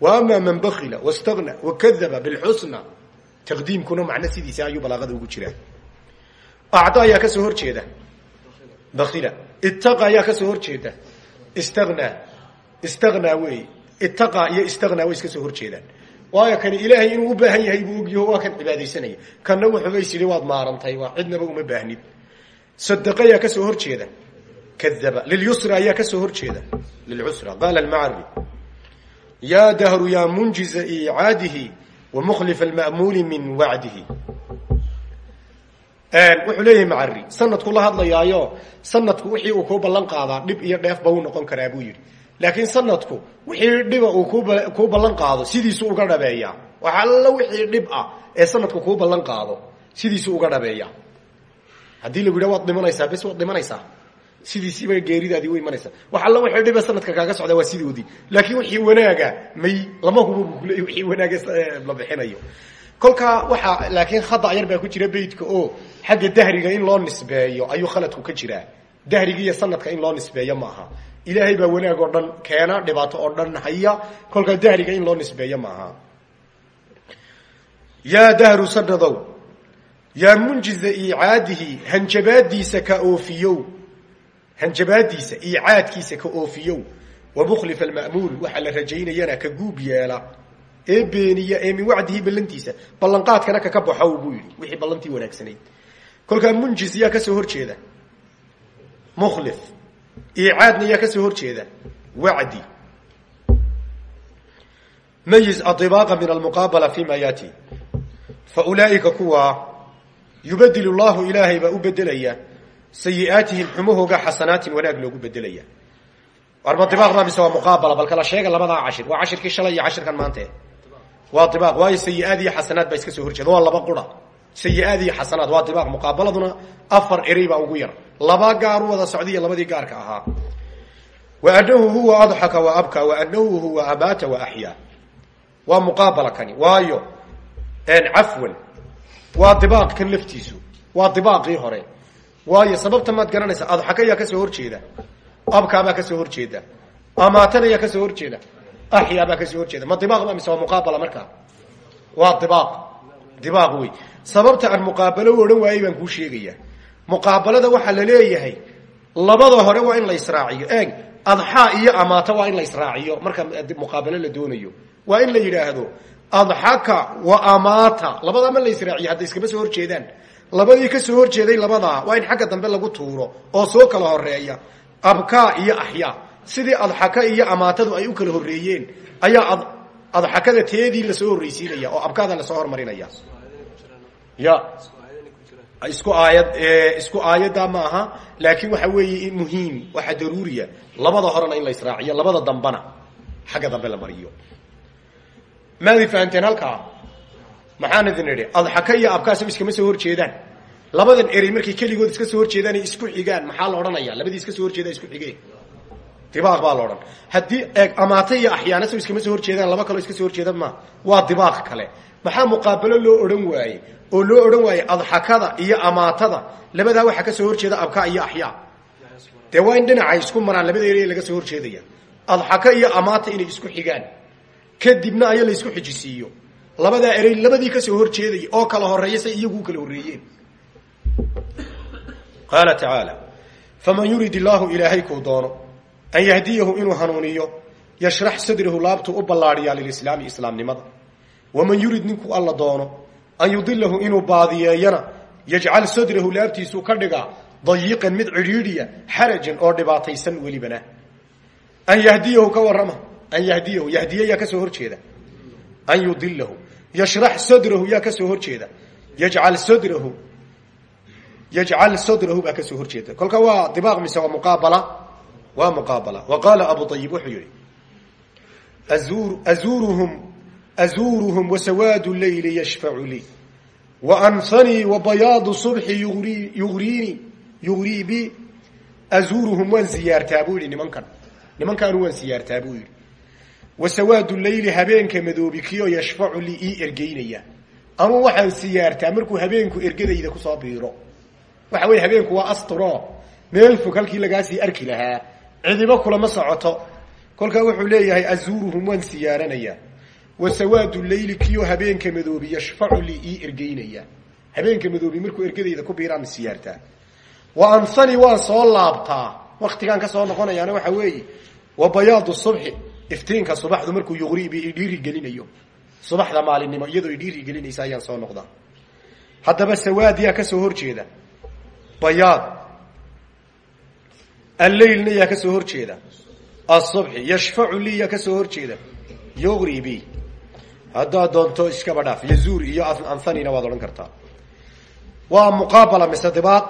Wa amaa man bakila wastagna wakadaba bilxusna. Taqdiimkuna macno sidiisa ayuu balaaqada ugu jiraa acda ayaa ka soo hor jeeda. Bakila ittaqa ayaa ka soo hor jeeda. Istagna istagnaa wey. Ittaqa iyo istagna way iska soo hor jeedaan. Waayo kani ilaahay inuu u baahan yahay buu ogyaho waa kan cibaadaysanaya. Kanna wuxuuba is waad maarantay waa cidnaba uma baahnid. Sadaqa ayaa ka soo hor jeeda kadaba lilyusra ayaa ka soo hor jeeda lilcusra qaala almacari yaa dahru yaa munjiza icaadihi wa mukhlif alma'muuli min wacdihi wuxuu leeyahay macari sanadku la hadlayaayo sanadku wixii uu kuu ballan qaadaa dhib iyo dheefba u noqon karaa buu yidhi laakiin sanadku wixii dhiba uu kuu ballan qaado sidiisu uga dhabeeyaa wax alla wixii dhib ah ee sanadku kuu ballan qaado sidiisu uga dhabeeya haddii lagu yidha waad dhimanaysaa bes waad sidiisiiba geeridaadii u imanaysaa wax alla wixii dhiba sanadka kaaga socda waa sidoodii laakiin wixii wanaaga may lama hubo wixii wanaaga la bixinayo. Kolkaa waxaa laakiin khada yar baa ku jira beytka oo xagga dahriga in loo nisbeeyo ayuu khaladku ka jiraa dahriga iyo sanadka in loo nisbeeyo maaha ilaahay baa wanaag oo dhan keena dhibaato oo dhan haya. Kolkaa dahriga in loo nisbeeyo maaha yaa dahru sanadow yaa munjiza iicaadihi hanjabaadiisa ka hanjabaadiisa iicaadkiisa ka oofiyow. Wa mukhlif alma'muul waxaa la rajaynayana ka guub yeela. Ee beeniya ee min wacdihi ballantiisa ballanqaadkana kaka baxow buu yidhi. Wixii ballantii wanaagsanayd. Kolkaa munjiz yaa ka soo hor jeeda. Mukhlif. Iicaadna yaa ka soo hor jeeda. Wacdi. Mayiz adibaaqa min almuqaabala fi ma yaati. Fa ulaa'ika kuwaa yubadil llahu ilaahay baa u bedelaya sayi'aatihim xumahooga xasanaatin wanaag loogu bedelaya. Baa mise waa muqaabala bal kala sheega labadaa cashir. Waa cashirkii shalay iyo cashirkan maante waa dibaaq waayo sayi-aad iyo xasanaad iska soo horjeeda. Waa laba qura. Sayi-aad iyo xasanaad waa muqaabaladuna afar erey ugu yar. Laba gaaru wada socdiyo labadii gaarka ahaa. Wa anahu huwa adxaka wa abka wa anahu huwa amaata wa axyaa waa muqaabala kani. Waayo cafwan. Waa dibaaq kan laftiisu. Waa dibaaqii hore waayo sababta maad garanaysa adxaka yaa ka soo horjeeda abkaabaa ka soo horjeeda amaatana yaa ka soo horjeeda axyaabaa ka soo horjeeda ma dibaaq ba mise waa muqaabala markaa waa dibaaq. Dibaaq wey. Sababta aan muqaabalo u waayey baan kuu sheegaya. Muqaabalada waxaa la leeyahay labada hore waa in la israaciyo. Eeg adxaa iyo amaata waa in la israaciyo marka muqaabalo la doonayo. Waa in la yidhaahdo adxaka wa amaata. Labadaa ma la israaciyo hadday iskama soo horjeedaan labadii ka soo horjeeday labadaa waa in xagga dambe lagu tuuro oo soo kala horreeya abkaa iyo axyaa sidii adxaka iyo amaatadu ay u kala horreeyeen ayaa adxakada teedii la soo horreysiinaya oo abkaada la soo hormarinaya ya. Isku aayad isku aayadda ma aha laakiin waxa weeye muhiim waxa daruuriya labada horena in la israaciyo labada dambana xagga dambe la mariyo. Maadi fahanteen halkaa maxaan idin idhi adxaka iyo abkaasam iskama soo horjeedaan labadan erey markay keligood iska soo horjeedaan isku xigaan. Maxaa la odhanaya labadii iska soo horjeeda isku xigeen. Dibaaq baa la odhan. Haddii eeg amaata iyo axyaana so iskama soo horjeedaan laba kaloo iska soo horjeeda ma. Waa dibaaq kale. Maxaa muqaabalo loo odhan waaye? Oo loo odhan waaye adxakada iyo amaatada. Labadaa waxaa ka soo horjeeda abka iyo axyaa. Dee waa in dhinacay isku maraan labada erey laga soo horjeedaya adxaka iyo amaata inay isku xigaan. Kadibna aya la isku xijisiiyo labadaa erey labadii ka soo horjeedaya oo kala horreeya iyagu kala horreeyeen. Qaala tacaala faman yurid illaahu ilaahay doono an yahdiyahu inuu hanuuniyo yashrax sadrahu laabtuu u ballaadhiyaa lilislaami islaamnimada. Waman yurid ninkuu alla doono an yudilahu inuu baadiyeeyana yajcal sadrahu laabtiisuu ka dhigaa dayiqan mid cidhiidhiya xarajan oo dhibaataysan welibana. An yahdiyahu ka warrama an yahdiyahu yahdiye yaa ka soo horjeeda. An yudilahu yashrax sadrahu yaa ka soo horjeeda yajcal sadrahu yajcal sadrahu baa ka soo horjeeda kolka waa dibaaq mise waa muqaabala? Waa muqaabala. Wa qaala abu ayib wuxuu yihi azuuruhum azuuruhum wasawaadu leyli yashfacu lii waanfanii wabayaadu subxi yugriini yugrii bi. Azuuruhum waan siyaartaa buu yidhi nimankan. Nimankaanu waan siyaartaa buu yidhi wasawaadu leyli habeenka madoobi kioo yashfacu lii ii ergeynaya. Anuu waxaan siyaartaa markuu habeenku ergadayda ku soo biiro. Waxa habeenku waa astro. Meel fog halkii lagaasii arki lahaa. Cidibo kulama socoto. Kolkaa wuxuu leeyahay azuuruhum waan siyaaranayaa wasawaadu leyli kiyo habeenka madoobi yashfacu lii ii ergeynaya. Habeenka madoobi markuu ergadayda ku biiraan siyaartaa. Wa ansani waan soo laabtaa. Waktigaan ka soo noqonayaana waxa weeye wa bayaadu subxi iftiinka subaxdu markuu yuqribi idhiiri gelinayo. Subaxda maalinimo iyadoo idhiiri gelinaysa ayaan soo noqdaa haddaba sawaad yaa ka soo horjeeda bayaad. Alleylna yaa ka soo horjeeda asubxi yashfacu lii yaa ka soo horjeeda yuqri bi. Haddaad doonto iskaba dhaaf yazuur iyo anhanina waad odhan kartaa. Waa muqaabala mise dibaaq.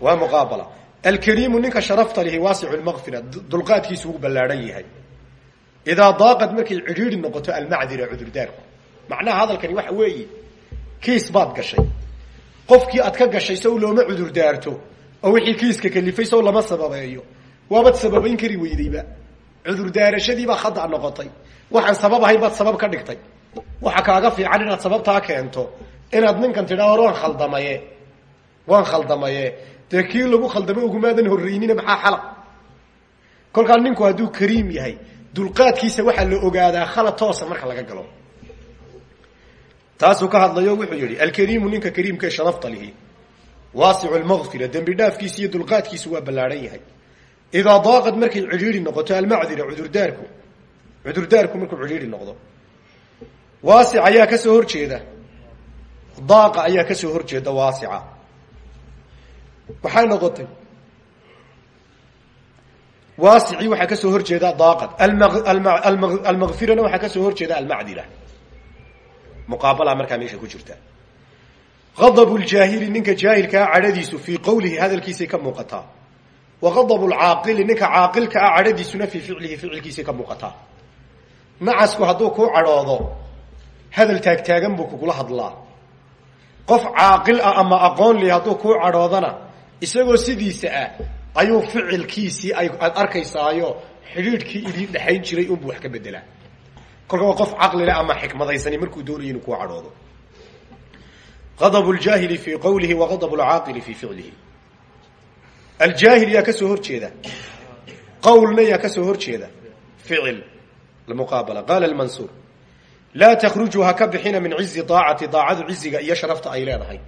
Waa muqaabala. Alkariimu ninka sharafta lihi waasicu lmaqfira dulqaadkiisu wuu ballaadhan idaa daaqad markay cidhiiri noqoto almacdira cudurdaarku macnaha hadalkani waxa weeye kiis baad gashay qofkii aad ka gashay sow looma cudurdaarto oo wixii kiiska kalifay sow lama sababeeyo waabad sababayn kari weydayba cudurdaarashadiibaa khada noqotay waxaan sabab ahayn baad sabab ka dhigtay waxa kaaga fiican inaad sababtaa keento inaad ninkan tidhaa hor waan khaldamaye waan khaldamaye dee kii lagu khaldamo ugumaadan horreynina maxaa xala kolkaa ninku hadduu kariim yahay dulqaadkiisa waxaa la ogaadaa khalad toosa marka laga galo. Taasuu ka hadlayo wuxuu yihi alkariimu ninka kariimkae sharafta lihi waasicu lmaqfira dembi dhaafkiisa iyo dulqaadkiisu waa ballaadhan yahay. Idaa daaqad markay cidhiiri noqoto almacdira cudurdaarku cudurdaarku markuu cidhiiri noqdo waasic ayaa ka soo horjeeda daaqa ayaa ka soo horjeeda waasica waxay noqotay waasicii waxaa ka soo horjeeda daaqad. Almaqfirana waxaa ka soo horjeeda almacdira muqaabala markaa meesha ku jirta. Adabu ljaahili ninka jaahilkaa cadhadiisu fii qowlihi hadalkiisay ka muuqataa. Wa adabu lcaaqili ninka caaqilka ah cadhadiisuna fii ficlihi ficilkiisay ka muuqataa. Nacasku hadduu kuu cadhoodo hadal taagtaagan buu kugula hadlaa. Qof caaqil ah ama aqoon li hadduu kuu cadhoodana isagoo sidiisa ah ayuu ficilkiisii ay arkaysaayo xidhiidhkii idiin dhexayn jiray unbuu wax ka bedelaa kolka waa qof caqlile ama xikmadaysani markuu doonayo inuu kuu cadhoodo. Adabu ljaahili fii qowlihi wa adabu lcaaqili fii ficlihi. Aljaahil yaa ka soo hor jeeda. Qowlna yaa ka soo hor jeeda. Ficil muqaabala. Qaala lmansuur laa takhrujuu ha ka bixina min cizi aacati daacadu ciziga iyo sharafta ay leedahay.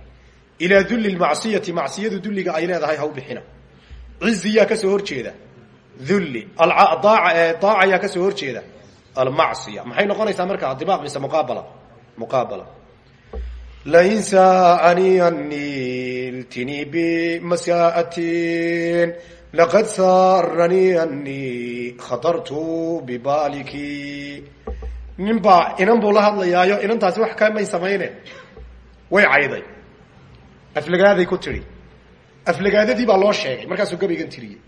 Ilaa dulli lmacsiyati macsiyadu ay leedahay cizi yaa ka soo hor jeeda. Ulli aaca yaa ka soo hor jeeda. Almacsiya maxay noqonaysaa marka? Dibaaq mise muqaabala? Muqaabala. Lain saanii aniltini bimasaatin laqad saaranii anii khatartu bibaaliki nin baa inan buu la hadlayaayo. Inantaasi wax kamay samayne way cayday. Aflagaaday ku tidhi aflagaadadii baa loo sheegay. Markaasuu gabaygan tiriyey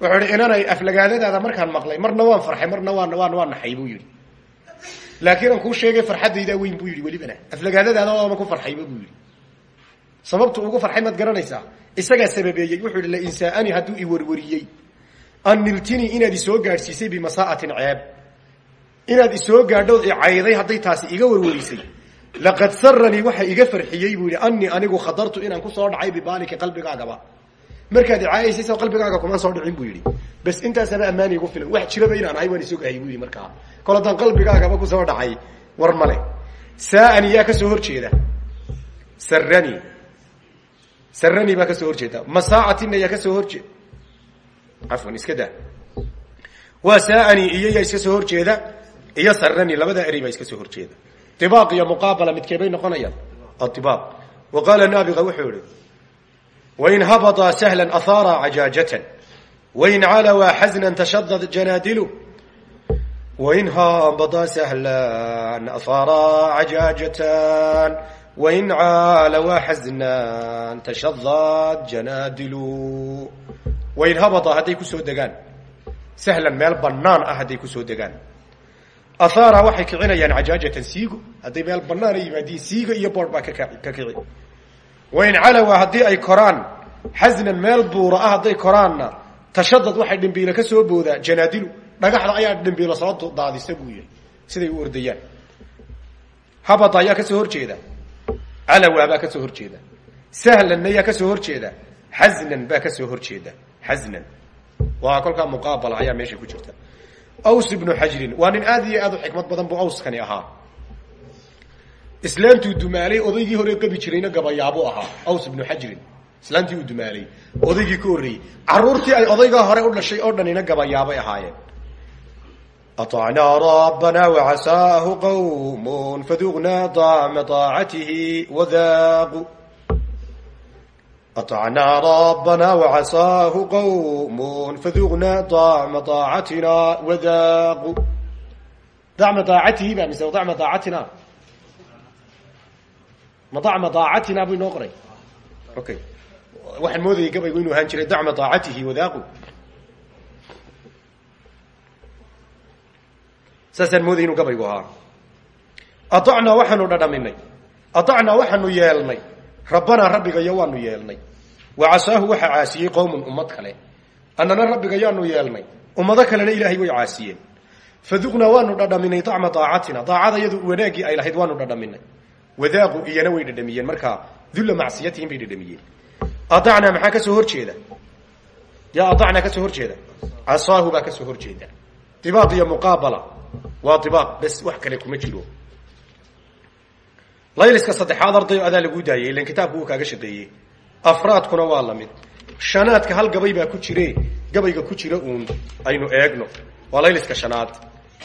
wuxuu ihi inanay aflagaadadaada markaan maqlay marna waan farxay marna waan waan waa naxay buu yidhi. Laakiin aan kuu sheegay farxaddaydaa weyn buu yidhi welibana. Aflagaadadaada waama ku farxayba buu yidhi. Sababtu ugu farxay maad garanaysaa? Isagaa sababeeyey. Wuxuu ihi lainsaani hadduu i warwariyey. An niltini inaad isoo gaadhsiisay bimasaatin ceeb. Inaad isoo gaadhood i cayday hadday taasi iga warwarisay laqad saranii waxa iga farxiyey buu yihi anii anigu khadartu inaan ku soo dhacay bibaalika qalbigaagaba markaad icaayaysaysa qalbigaaga kumaan soo dhicin buu yidhi bas intaasaba ammaani igu filan wax jiraba inaan ahay waan isogahay buu yidhi markaa kol haddaan qalbigaagaba ku soo dhacay war male saani yaa ka soo horjeeda sarani sarani baa ka soo horjeeda masaacatina yaa ka soo horjeeda cafwan iska daa waa saani iyo iska soo horjeeda iyo sarani labada eri iska soo horjeeda ibaaq iyo muqaabala midkee bay noqonayaan? Aibaq wa qaala naabiqa wuxuu ihi wain habataa sahlan ahaaraa cajaajatan wain calawaa xasnan tashadad janaadilu wain habataa sahlan ahaaraa cajaajatan wain calawaa xasnan tashadad janaadilu. Wain habataa hadday ku soo degaan sahlan meel banaan ah hadday ku soo degaan ahaara waxay kicinayaan cajaajatan siigo hadday meel banaana yimaadiin siigo iyo boord baa ka kici. Wain calawa haddii ay koraan xasnan meel buura ah hadday koraanna tashadad waxay dhimbiilo ka soo boodaa janaadilu dhagaxda ayaa dhimbiilo soo daadisa buu yihi siday u ordayaan. Habata ayaa ka soo horjeeda calawa baa ka soo horjeeda sahlanna yaa ka soo horjeeda xasnan baa ka soo horjeeda xasnan waa kolkaa muqaabala ayaa meesha ku jirta aws ibnu xajrin waa nin aad iyo aad u xikmad badan buu awskani ahaa islaantuu dumaalay odaygii hore qabi jirayna gabayaabu ahaa aws ibnu xajrin islaantii uu dumaalay odaygii ka horreeyey caruurtii ay odaygaa hore u dhashay oo dhanina gabayaabay ahaayeen aطacnaa rabbana wacasaahu qawm faduqnaa طacma طaacatihi wadaaqu طcnaa raabna wcsaahu qwm faduqnaa dama aacatina wadaaqu dama aacatihiba mise dama aacatina ma dama aacatina bu inoo qoray okay waxaan moodayay gabaygu inuu ahaan jiray dama aacatihi wadaaqu saasaan moodayay inuu gabaygu ahaa aacnaa waxaanu dhadhaminay aacnaa waxaanu yeelnay rabbanaa rabbigayo waanu yeelnay wacasaahu waxaa caasiyey qowmun ummad kale. Annana rabbiga yaanu yeelnay. Ummado kalena ilaahay way caasiyeen. Faduqnaa waanu dhadhaminay dacma daacatina. Daacada yadu wanaaggii ay lahayd waanu dhadhaminay. Wadaaqu iyana way dhadhamiyeen. Markaa dulla macsiyatihim bay dhadhamiyeen. Aacnaa maxaa ka soo horjeeda ya aacnaa ka soo horjeeda casaahu baa ka soo horjeeda ibaaq iyo muqaabala. Waa ibaaq bes wax kale kuma jiro. Layliska saddexaad ardayo adaa kaaga shaqeeyey afraadkuna waa la mid shanaadka hal gabay baa ku jire gabayga ku jira uun. Aynu eegno. Waa layliska shanaad.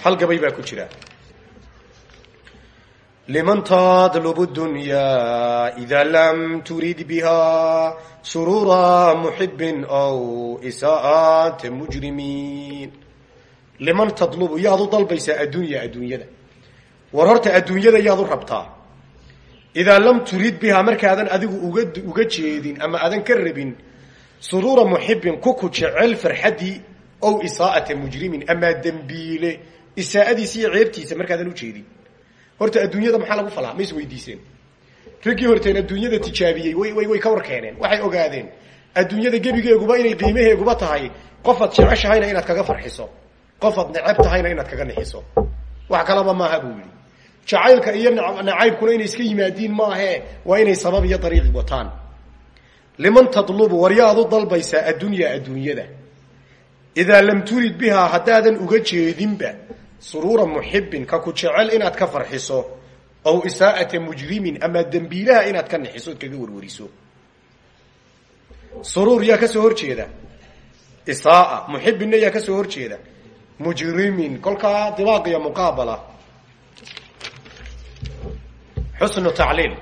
Hal gabay baa ku jira. Liman tadlb dunya ida lam turid biha surura muxibin aw isaa'ata mujrimiin liman tadlubu yaad u dalbaysaa addunya war horta adduunyada yaad u rabtaa idaa lam turid bihaa markaadan adigu uga uga jeedin ama aadan ka rabin suruura muxibin kuku jecel farxaddii ow isaa'ata mujrimin amaa dembiile isaa'adiisa iyo ceebtiisa markaadan ujeedin horta adduunyada maxaa lagu falaa ma is weydiiseen raggii horteen adduunyada tijaabiyey way way ka war keeneen waxay ogaadeen adduunyada gebigeeguba inay qiimaheeguba tahay qofaad jeceshahayna inaad kaga farxiso qofaad tahayna inaad kaga nixiso wax kalaba maaha buu jacaylka iyo nacaybkuna inay iska yimaadiin maahe waa inay sabab iyo dariiqi wataan. Liman tadlubu war yaad u dalbaysaa addunya adduunyada. Idaa lam turid bihaa haddaadan uga jeedinba suruura muxibin ka ku jecel inaad ka farxiso aw isaa'ata mujrimin ama dembiilaha inaad ka nixiso od kaga warwariso. Suruur yaa ka soo hor jeeda. Isaaa muxibinna yaa ka soo hor jeeda. Mujrimin kolkaa dibaaq iyo muqaabala xusnu tacliil.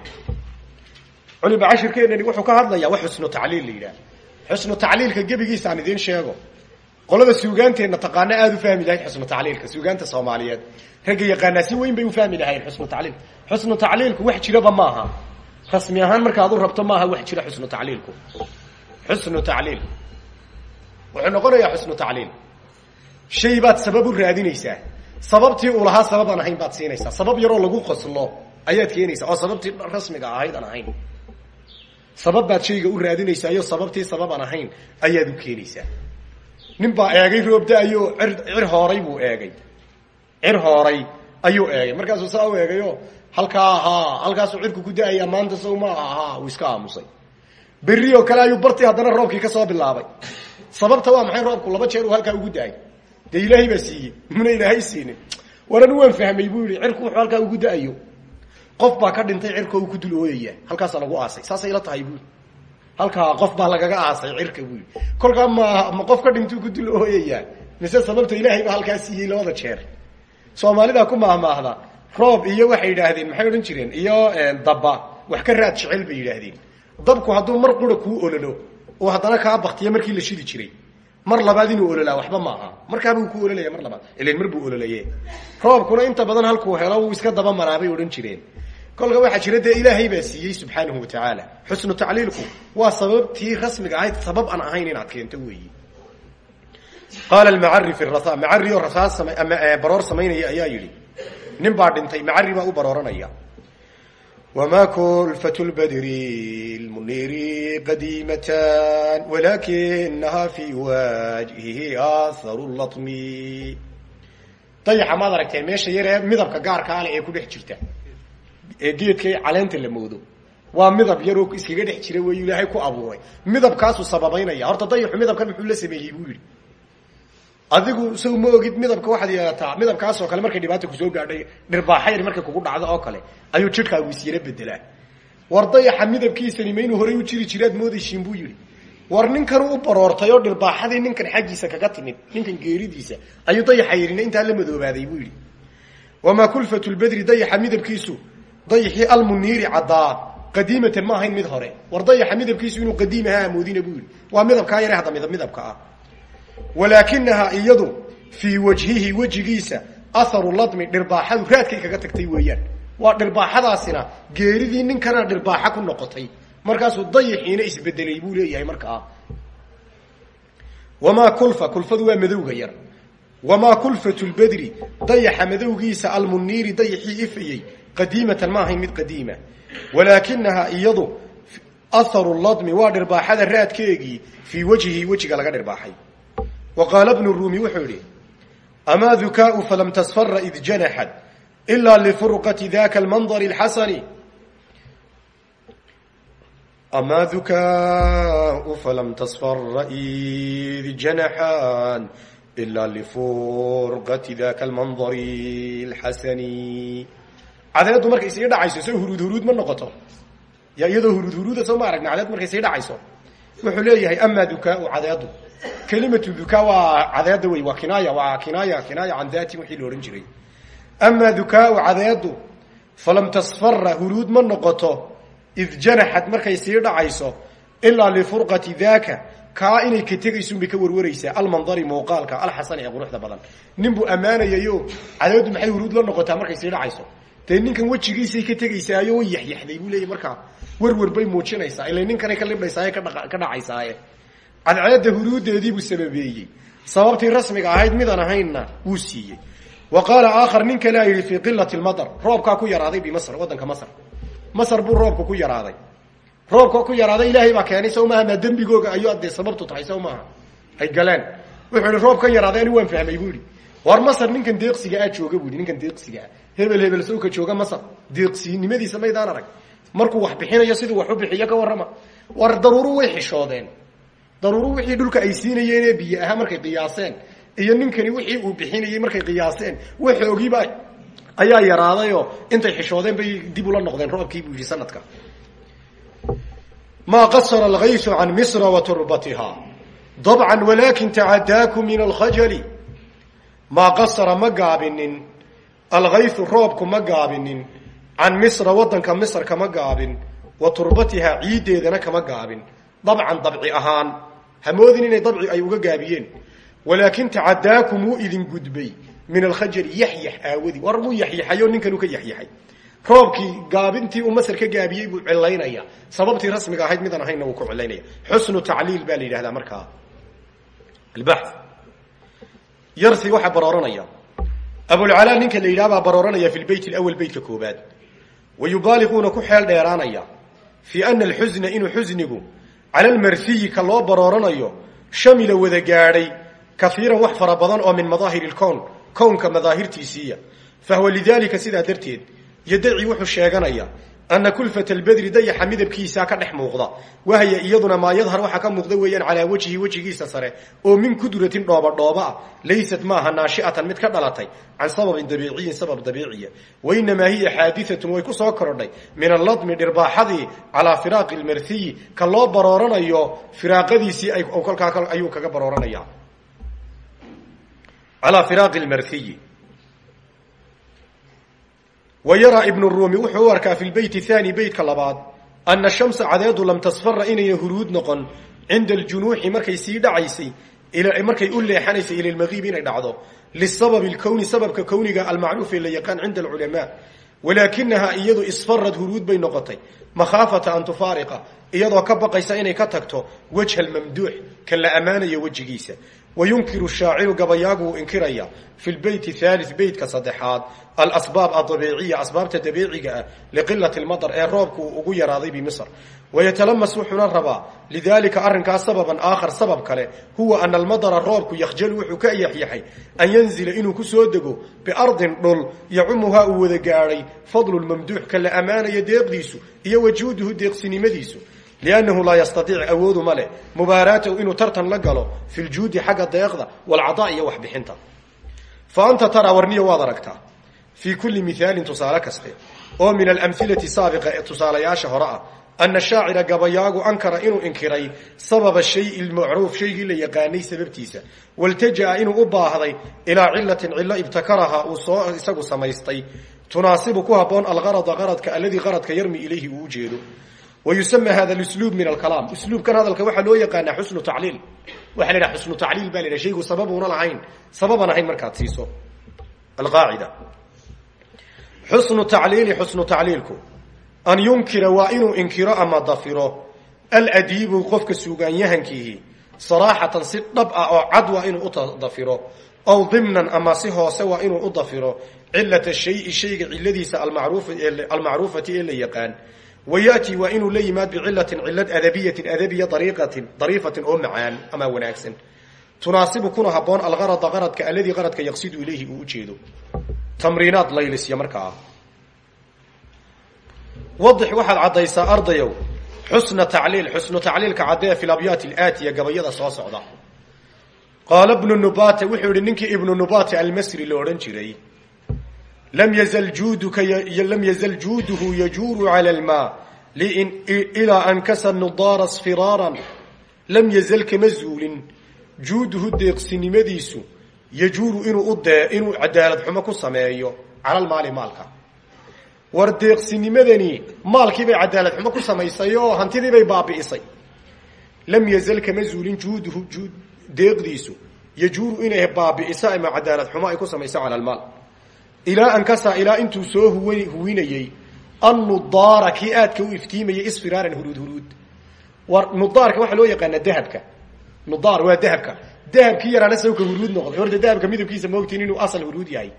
Culima cashirkeenani wuxuu ka hadlayaa wax xusnu tacliil la yidhaah xusnu tacliilka gebigiisa aan idiin sheego. Qolada suugaanteenna taqaano aada u fahmi lahayd xusnu tacliilka suugaanta soomaaliyeed. Ragga yaqaanaa si weyn bay u fahmi lahayn xusnu tacliil. Xusnu tacliilku wax jiraba maaha. Rasmi ahaan markaad u rabto maaha wax jira xusnu tacliilku. Xusnu tacliil. Wuxuu noqonayaa xusnu tacliil. Shay baad sabab u raadinaysaa. Sababtii uu lahaa sabab aan ahayn baad siinaysaa. Sabab yaroo lagu qoslo ayaad keenaysaa. Oo sababtii rasmiga ahayd aan ahayn. Sabab baad shayga u raadinaysaayo sababtii sabab aan ahayn ayaad u keenaysaa. Nin eegay roob da'ayo cir cir hooray buu eegay. Cir hooray ayuu eegay. Markaasuu saa u eegayo halkaa ahaa halkaasuu cirku ku da'ayaa maanta sow ma ahaa uu iska aamusay. Berri oo kale ayuu bartii haddana roobkii ka soo bilaabay. Sababta waa maxay roobku laba jeer uu halkaa ugu da'ay? Dee ilaahay baa siiyey. Muna ilaahay siinin. Waran waan fahmay buu yihi cirku wuxuu halkaa ugu da'ayo qof baa ka dhintay cirka uu ku dul ooyaya halkaasaa lagu aasay. Saasay ila tahay buui halkaa qof baa lagaga aasay cirka buui kolkaa ma ma qof ka dhintuu ku dul ooyayaa mise sababta ilaahay baa halkaa siiyey labada jeer. Soomaalidaa ku maahmaahda roob iyo waxay yidhaahdeen maxay odhan jireen? Iyo daba wax ka raad jecel bay yidhaahdeen. Dabku hadduu mar qura kuu ololo oo haddana kaa baktiya markii la shidi jiray mar labaad inuu ololaa waxba maaha markaabuu ku ololaya mar labaad. Ilan mar buu ololaye. Roobkuna inta badan halkuu helo iska daba maraabay odhan jireen kolka waxaa jira dee ilaahay baa siiyey subxaanahu watacaala xusnu tacliilku waa sababtii rasmiga ahayd sabab aan ahayn inaad keento weeyi. Qaala macari fi ra macari oo rasaas ama baroor samaynaya ayaa yidhi nin baa dhintay macari baa u barooranaya. Wma kulfat lbadri lmuniiri qadiimatan walakinaha fi wajhihi aharu latmi. Dayaxa maad aragteen meesha yaree midabka gaarka ale ee ku dhex jirta ee geedka caleenta la moodo. Waa midab yaroo iskaga dhex jira wey ilaahay ku abuuray. Midabkaasuu sababaynaya. Horta dayaxu midabkan muxuu la sameeyey buu yihi adigu saw ma ogid midabka waxaad yeelataa? Midabkaasoo kale markay dhibaata ku soo gaadhay dhirbaaxa yar markay kugu dhacdo oo kale ayuu jidhkaagu isyara bedelaa war dayaxa midabkiisani ma inuu u jiri jiraad moodaysiin buu yihi war ninkan u baroortay oo dhirbaaxadii ninkan xaggiisa kaga timid ninkan geeridiisa ayuu dayaxa yidhina intaa la madoobaaday buu yidhi. Wamaa kulfat lbedri dayaxa midabkiisu dayaxii almuniiri caddaa qadiimatan ma ahayn mid hore. War dayaxa midabkiisu inuu qadiim ahaa amoodina buu yidhi. Waa midabkaa yare hadda midab midabka ah. Walaakinahaa iyadu fii wajhihi wejigiisa aharu ladmi dhirbaaxadu raadkay kaga tagtay weeyaan. Waa dhirbaaxadaasina geeridii ninkana dhirbaaxa ku noqotay. Markaasuu dayaxiina isbedelay buu leeyahay markaa wamaa kulfa kulfadu waa madowga yar. Wamaa kulfatu lbedri dayaxa madowgiisa almuniiri dayaxii ifayey qadiimatan ma ahayn mid qadiima. Walaakinahaa iyadu aharu ladmi waa dhirbaaxada raadkeegii fii wajhihi wejiga laga dhirbaaxay. Wa qaala bnu ruumi wuxuu idhi amaa dukaau falam tasfara id janaxat ila lifurqati daka almandar اlxasani amaa dukaau falam tasfara id janaxan ila lifurqati daka almandari اlxasani cadeeddu markay sii dhacayso soo huruud huruud ma noqoto. Ya iyadoo huruud huruuda soo ma aragna cadeed markay sii dhacayso. Wuxuu leeyahay amaa dukaau cadeedu kelimatu dukaa waa cadeeda wey waa kinaaya waa kinaaya kinaaya can dati wixii la odhan jiray. Amaa dukaau cadeedu falam tasfara huruud ma noqoto. Id janaxat markay sii dhacayso ilaa lifurqati daka kaa inay ka tegaysunbay ka warwaraysaa almandari muuqaalka alxasani ee quruxda badan. Nin buu ammaanayayo cadeedu maxay huruud la noqotaa markay sii dhacayso dee ninkan wejigiisay ka tegaysaayo way yaxyaxday buu leeyahy markaa werwer bay muujinaysaa. Ila ninkanay ka libdhaysaaye ka dhacaysaaye cadceedda huruudeedii buu sababeeyey. Sababtii rasmiga ahayd midaan ahaynna wuu siiyey. Wa qaala aakhar nin kalea yidhi fii qilati lmadar roobkaa ku yaraaday bimasr waddanka masr masr buu roobka ku yaraaday. Roobka ku yaraaday ilaahay baa keenay sow maaha maa ayuu dee sababtu tahay sow maaha. Ay galeen wuxuu ihi roob kan yaraaday ani waan fahmay buu war masr ninkan deeqsiga ah jooga bu ihi ninkan deeqsiga ah hebel hebel sawka jooga masr deeqsinimadiisa maydaan arag. Markuu wax bixinayo siduu wax u bixiyo ka warrama. War daruuru way xishoodeen. Daruuru wixii dhulka ay siinayeen ee biyo ahaa markay qiyaaseen. Iyo ninkani wixii uu bixinayey markay qiyaaseen. Waxoogiiba ayaa yaraadayoo intay xishoodeen bay dib ula noqdeen roobkii buu yidhi sanadka. Maa qasara algaysu can misra wa turbatiha. Dabcan walakin tacadaaku min alkhajali. Maa qasara ma gaabinin algaysu roobku ma gaabinin can misra waddanka misr kama gaabin wa turbatihaa ciiddeedana kama gaabin. Dabcan dabci ahaan hamoodin inay dabci ay uga gaabiyeen. Walaakin tacadaakum wuu idin gudbay min alkhajali yaxyax aawadi. War muu yaxyaxayo ninkan ka yaxyaxay. Roobkii gaabintii uu masar ka gaabiyey buu cilaynaya sababtii rasmiga ahayd midaan ahaynna wuu ku cilaynaya xusnu tacliil baa la yidhahdaa markaa. Albax yarsi waxaa barooranaya abulcalaa ninka la yidhaha baa barooranaya fi lbeyt alawal beytka koobaad wa yubaaliquuna ku xeel dheeraanaya fii ana alxusna inuu xusnigu cala almarsiyi ka loo barooranayo shamila wada gaadhay kaiiran wax fara badan oo min madaahir lkown kownka madaahirtiisiiya. Fahuwa lidalika sidaa darteed yadaci wuxuu sheeganaya ana kulfata albedri dayaxa midabkiisaa ka dhex muuqda wahya iyaduna maa yadhar waxaa ka muuqda weeyaan calaa wajhi wejigiisa sare oo min kudratin dhooba dhooba ah laysat maaha naashi'atan mid ka dhalatay can sababin dabiiciyin sabab dabiiciya wainamaa hiya xaadiatun way ku soo korodhay min alladmi dhirbaaxadii calaa firaaqi lmarhiyi ka loo barooranayo firaaqadiisii kolkaa ayuu kaga barooranaya calaa firaaqi lmarhiyi wa yaraa ibnu ruumi wuxuu u arkaa fi lbeyt haani beytka labaad ana shamsa cadeedu lam tasfara inayna huruud noqon cinda aljunuuxi markay sii dhacaysay markay u leexanaysay ila lmagiib inay dhacdo lisababi lkowni sababka kowniga almacruuf ee la yaqaan cinda alculamaa walaakinahaa iyadu isfarad huruud bay noqotay makhaafata an tufaariqa iyadoo ka baqaysa inay ka tagto wajha almamduux kan la ammaanayo wejigiisa wayunkiru shaaciru gabayaagu wuu inkiraya fi lbeyti haali beytka saddexaad alasbaab adabiiciya asbaabta dabiiciga ah liqilati lmadar ee roobku uu ugu yaraaday bimisr wayatalamas wuxuuna rabaa lidalika arrinkaas sababan aakhar sabab kale huwa ana almadara roobku yakhjalu wuxuu ka yaxyaxay an yanzila inuu ku soo dego biardin dhul yacumuhaa uu wada gaadhay fadlu lmamduux ka la ammaanaya deeqdiisu iyo wajuuduhu deeqsinimadiisu liannahu laa yastaiic awoodu ma leh mubaaraatahu inuu tartan la galo fi ljuudi xagga deeqda walcadaa waxbixinta fa anta taraa warniya waad aragtaa fii kulli mihaalin tusaale kaste oo min alamhilati saabiqa ee tusaalayaasha hore ah ana shaacira gabayaagu ankara inuu inkiray sababa shayi lmacruuf shaygii la yaqaanay sababtiisa waltaja'a inuu u baahday ilaa cilatin cilo ibtakaraha uu soo isagu samaystay tunaasibu ku haboon algarada qaradka alladii qaradka yarmi ilayhi uu ujeedo wayusama hada usluub min alkalaam usluubkan hadalka waxaa loo yaqaanaa xusnu tacliil waxa la dhaha xusnu tacliil baa la dhaha shaygu sababuuna lahayn sababan ahayn markaad siiso alqaacida xusnu tacliili xusnu tacliilku. An yunkira waa inuu inkiro ama dafiro. Aladiibu qofka suugaanyahankiihi saraaxatan si dhab ah oo cad waa inuu u dafiro. Aw dimnan ama si hoose waa inuu u dafiro. Cilata shayi shayga ciladiisa almacruufati ee la yaqaan. Wayati waa inuu la yimaad bicilatin cilad adabiyatin adabiya ariiqatin dariifatin oo macaan ama wanaagsan. Tunaasibu kuna haboon algarada qaradka alladii qaradka yaqsidu ilayhi uu ujeedo tamriinaad laylisya markaa. Wadix waxaad caddaysaa ardayow xusna tacliil xusnu tacliilka caddee fi labyaati alaatiya gabayada soo socda. Qaala bnu nubata wuxuu yihi ninkii ibnu nubata almasri la odhan jiray lam yazal juuduka lam yazal juuduhu yajuuru cala almaa ilaa ankasa nudaara sfiraaran lam yazal kama zuulin juuduhu deeqsinimadiisu yajuuru inuu u dee inuu cadaalad xumo ku sameeyo cala almaali maalka. War deeqsinimadani maalkiibay cadaalad xumo ku samaysay oo hantidiibay baabi'isay. Lam yazal kama zuulin juuduhu juud deeqdiisu. Yajuuru inay baabi'iso ama cadaalad xumo ay ku samayso cala almaal ilaa ankasa ilaa intuu soo huwa huwinayey annudaara kii aadka u iftiimayay isfiraaran huruud huruud. War nudaarka waxaa loo yaqaanaa dahabka. Nudaar waa dahabka dahabkii yaraana sawka huruud noqday. Horta dahabka midabkiisa maogtiin inuu asal huruud yahay.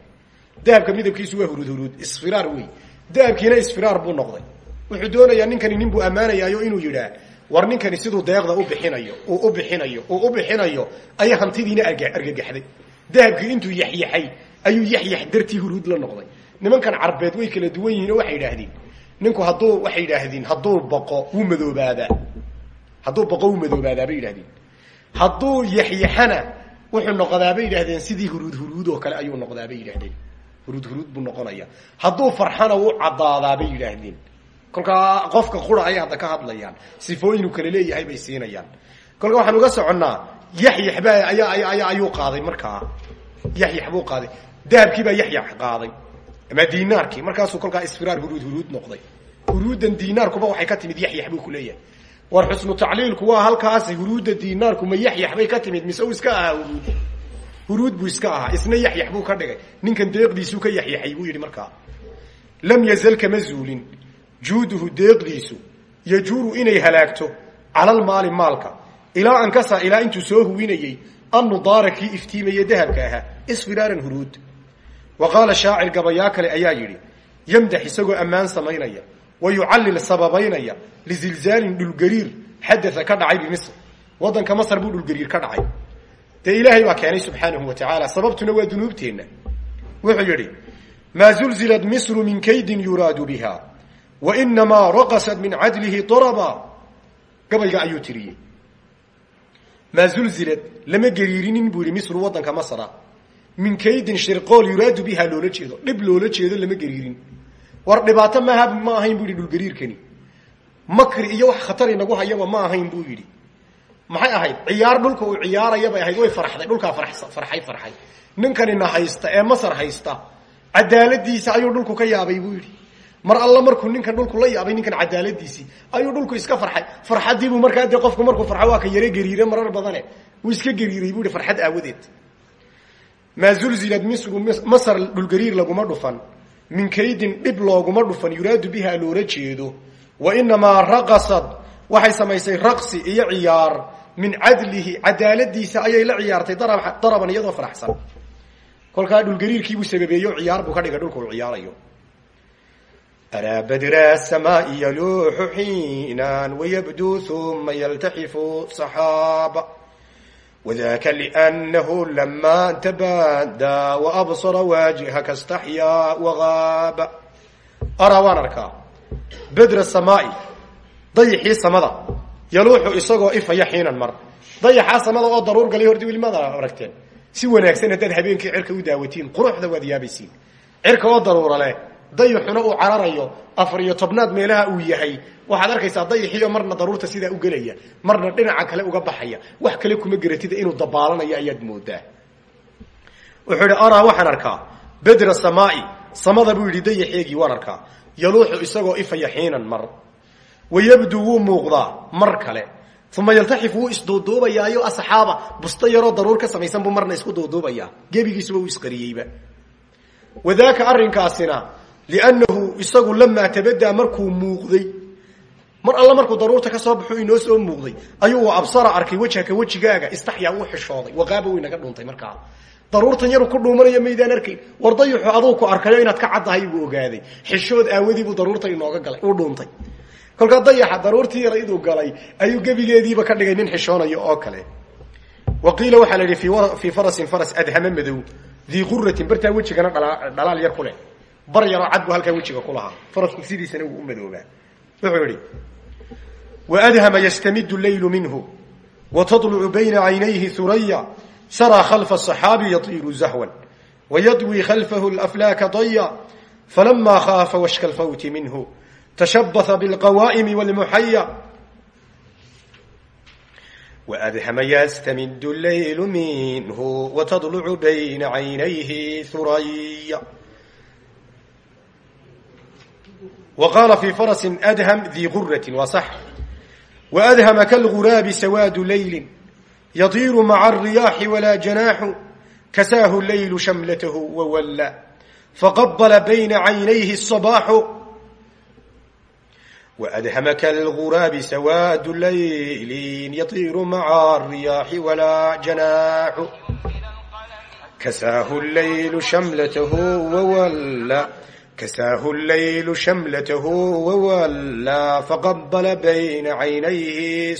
Dahabka midabkiisu waa huruud huruud isfiraar wey dahabkiina isfiraar buu noqday. Wuxuu doonayaa ninkani nin buu ammaanayaayo inuu yidhaah war ninkani siduu deeqda u bixinayo uu u bixinayo uu u bixinayo ayaa hantidiina argagaxday. Dahabkii intuu yaxyaxay ayuu yaxyax dartii huruud la noqday. Nimankan carbeed way kala duwan yihiin oo waxay yidhaahdeen ninku hadduu waxay yidhaahdeen hadduu baqo wuu madoobaadaa. Hadduu baqo wuu madoobaadaa bay yidhahdeen hadduu yaxyaxana wuxuu noqdaa bay yidhahdeen sidii huruud huruud oo kale ayuu noqdaa bay yidhahdeen huruud huruud buu noqonaya. Hadduu farxana wuu caddaadaa bay yidhaahdeen. Kolkaa qofka qura ayay hadda ka hadlayaan. Sifooyinu kale leeyahay bay siinayaan. Kolka waxaan uga soconnaa yaxyax ba ayaa ayaa ayuu qaaday markaa. Yaxyax buu qaaday. Dahabkii baa yaxyax qaaday. Ama dinaarkii. Markaasuu kolkaa isfiraar huruud huruud noqday. Huruuddan dinaarkuba waxay ka timid yaxyax buu ku leeyahay war xusnu tacliilku waa halkaasi huruudda dinaarku ma yaxyax bay ka timid mise uu iska ahaa? Huruud huruud buu iska ahaa isna yaxyax buu ka dhigay. Ninkan deeqdiisuu ka yaxyaxay buu yidhi markaa. Lam yazal kama zuulin. Juuduhu deeqdiisu yajuuru inay halaagto calalmaali maalka. Ilaa ankasa ilaa intuu soo huwinayey annudaara kii iftiimaya dahabka ahaa. Isfiraaran huruud. Wa qaala shaacir gabayaa kale ayaa yidhi yamdax isagoo ammaan samaynaya wa yucallil sababaynaya lizilzaalin dhulgariir xadaa ka dhacay bimisr waddanka masr buu dhulgariir ka dhacay dee ilaahay baa keenay subxaanahu wa tacaala sababtuna waa dunuubteenna wuxuu yidhi maa zulzilat misru min kaydin yuraadu biha wa inamaa raqasat min cadlihi daraba gabayga ayuu tiriyey maa zulzilad lama gariirinin buu yihi misru waddanka masra min kaydin shirqool yuraadu biha dhib loola jeedo lama gariirin war dhibaato maaha ma ahayn bu yidhi dhulgariirkani makri iyo wax khatar inagu hayaba ma ahayn buu yidhi. Maxay ahayd? Ciyaar dhulka uu ciyaaraya bay ahayd. Way farxday dhulkaa farxay farxay. Ninkanina haysta ee masar haysta. Cadaaladiisa ayuu dhulku ka yaabay buu yidhi. Mar alla markuu ninkan dhulku la yaabay ninkan cadaaladiisii ayuu dhulku iska farxay. Farxadiibuu markaa dee qofku markuu farxo waa ka yare gariire marar badane wuu iska gariiray buu farxad aawadeed. Maa zulzilad misru masar dhulgariir laguma dhufan min kaydin dhib looguma dhufan yuraadu biha loola jeedo. Wa inamaa raqasad waxay samaysay raqsi iyo ciyaar. Min cadlihi cadaaladiisa ayay la ciyaartay daraban iyadoo faraxsan. Kolkaa dhulgariirkiibuu sababeeyo ciyaar buu ka dhigay dhulka uu ciyaarayo. Araa badra samaai yaluuxu xiinan wayabduu uma yaltaxifu saxaaba wadaka liannahu lama tabadaa waabsara waajihaka staxyaa wagaaba araa waan arkaa bedra samaai dayixii samada yaluuxu isagoo ifaya xiinan mar dayaxaa samada oo daruur galay horta weli maad aragteen si wanaagsan haddaad habeenkii cirka u daawatiin quruxda waad yaabaysiin cirka oo daruura leh dayixuna uu cararayo afar iyo tobnaad meelaha uu yahay. Waxaad arkaysaa dayixiyo marna daruurta sidaa u gelaya marna dhinaca kale uga baxaya. Wax kale kuma geratida inuu dabaalanayo ayaad moodaa. Wuxuu ihi araa waxaan arkaa. Bedra samaai. Samada buu yidhi dayaxeegii waan arkaa. Yaluuxu isagoo ifaya xiinan mar. Wayabduu wuu muuqdaa mar kale. Uma yaltaxif wuu isduuduubayaayo asxaaba. Busto yaroo daruur ka samaysan buu marna isku duuduubayaa. Gebigiisuba uu isqariyeyba. Wadaaka arrinkaasina liannahu isagu lamaa tabadaa markuu muuqday mar alla markuu daruurta ka soo baxo inoo soo muuqday ayuu absara arkay wejhaka wejigaaga istaxyaa uu xishooday waqaaba way naga dhuntay markaa daruurtan yaru ku dhuumanaya maydaan arkayn war dayuxu aduu ku arkayo inaad ka caddahay buu ogaaday xishood aawadii buu daruurta inooga galay uu dhuuntay kolkaa dayaxa daruurtii yara iduu galay ayuu gebigeediiba ka dhigay nin xishoonayo oo kale wa qiila waxaa la yidhi fii farasin faras adhama madow dii quratin wejigana dhalaal yar bar yaroo cad buu halkaa wejiga ku lahaa farasku sidiisana wuu u madoobaa wuxuu yihi waadhama yastamidu leylu minhu watadlucu bayna caynayhi huraya saraa khalfa aصaxaabi yatiiru zahwan wayadwi khalfahu laflaaka daya falama khaafa washka lfawti minhu tashabaha bilqawaa'imi wlmuxaya وأdhma ystmid الlayl minh وتضلc byna عaynayh wa qaala fii farasin adham dii quratin waa sax wa adhama kalguraabi sawaadu laylin yatiiru maca alriyaaxi walaa janaaxu kasaahu leylu shamlatahu wawalla faqabala bayna caynayhi asabaaxu waadhamaka alguraabi sawaadu laylin yatiiru maca alriyaaxi walaa janaaxu kasaahu leylu shamlatahu wawalla kasaahu الlayl شhمlth وwlى faqbla byna عaynayh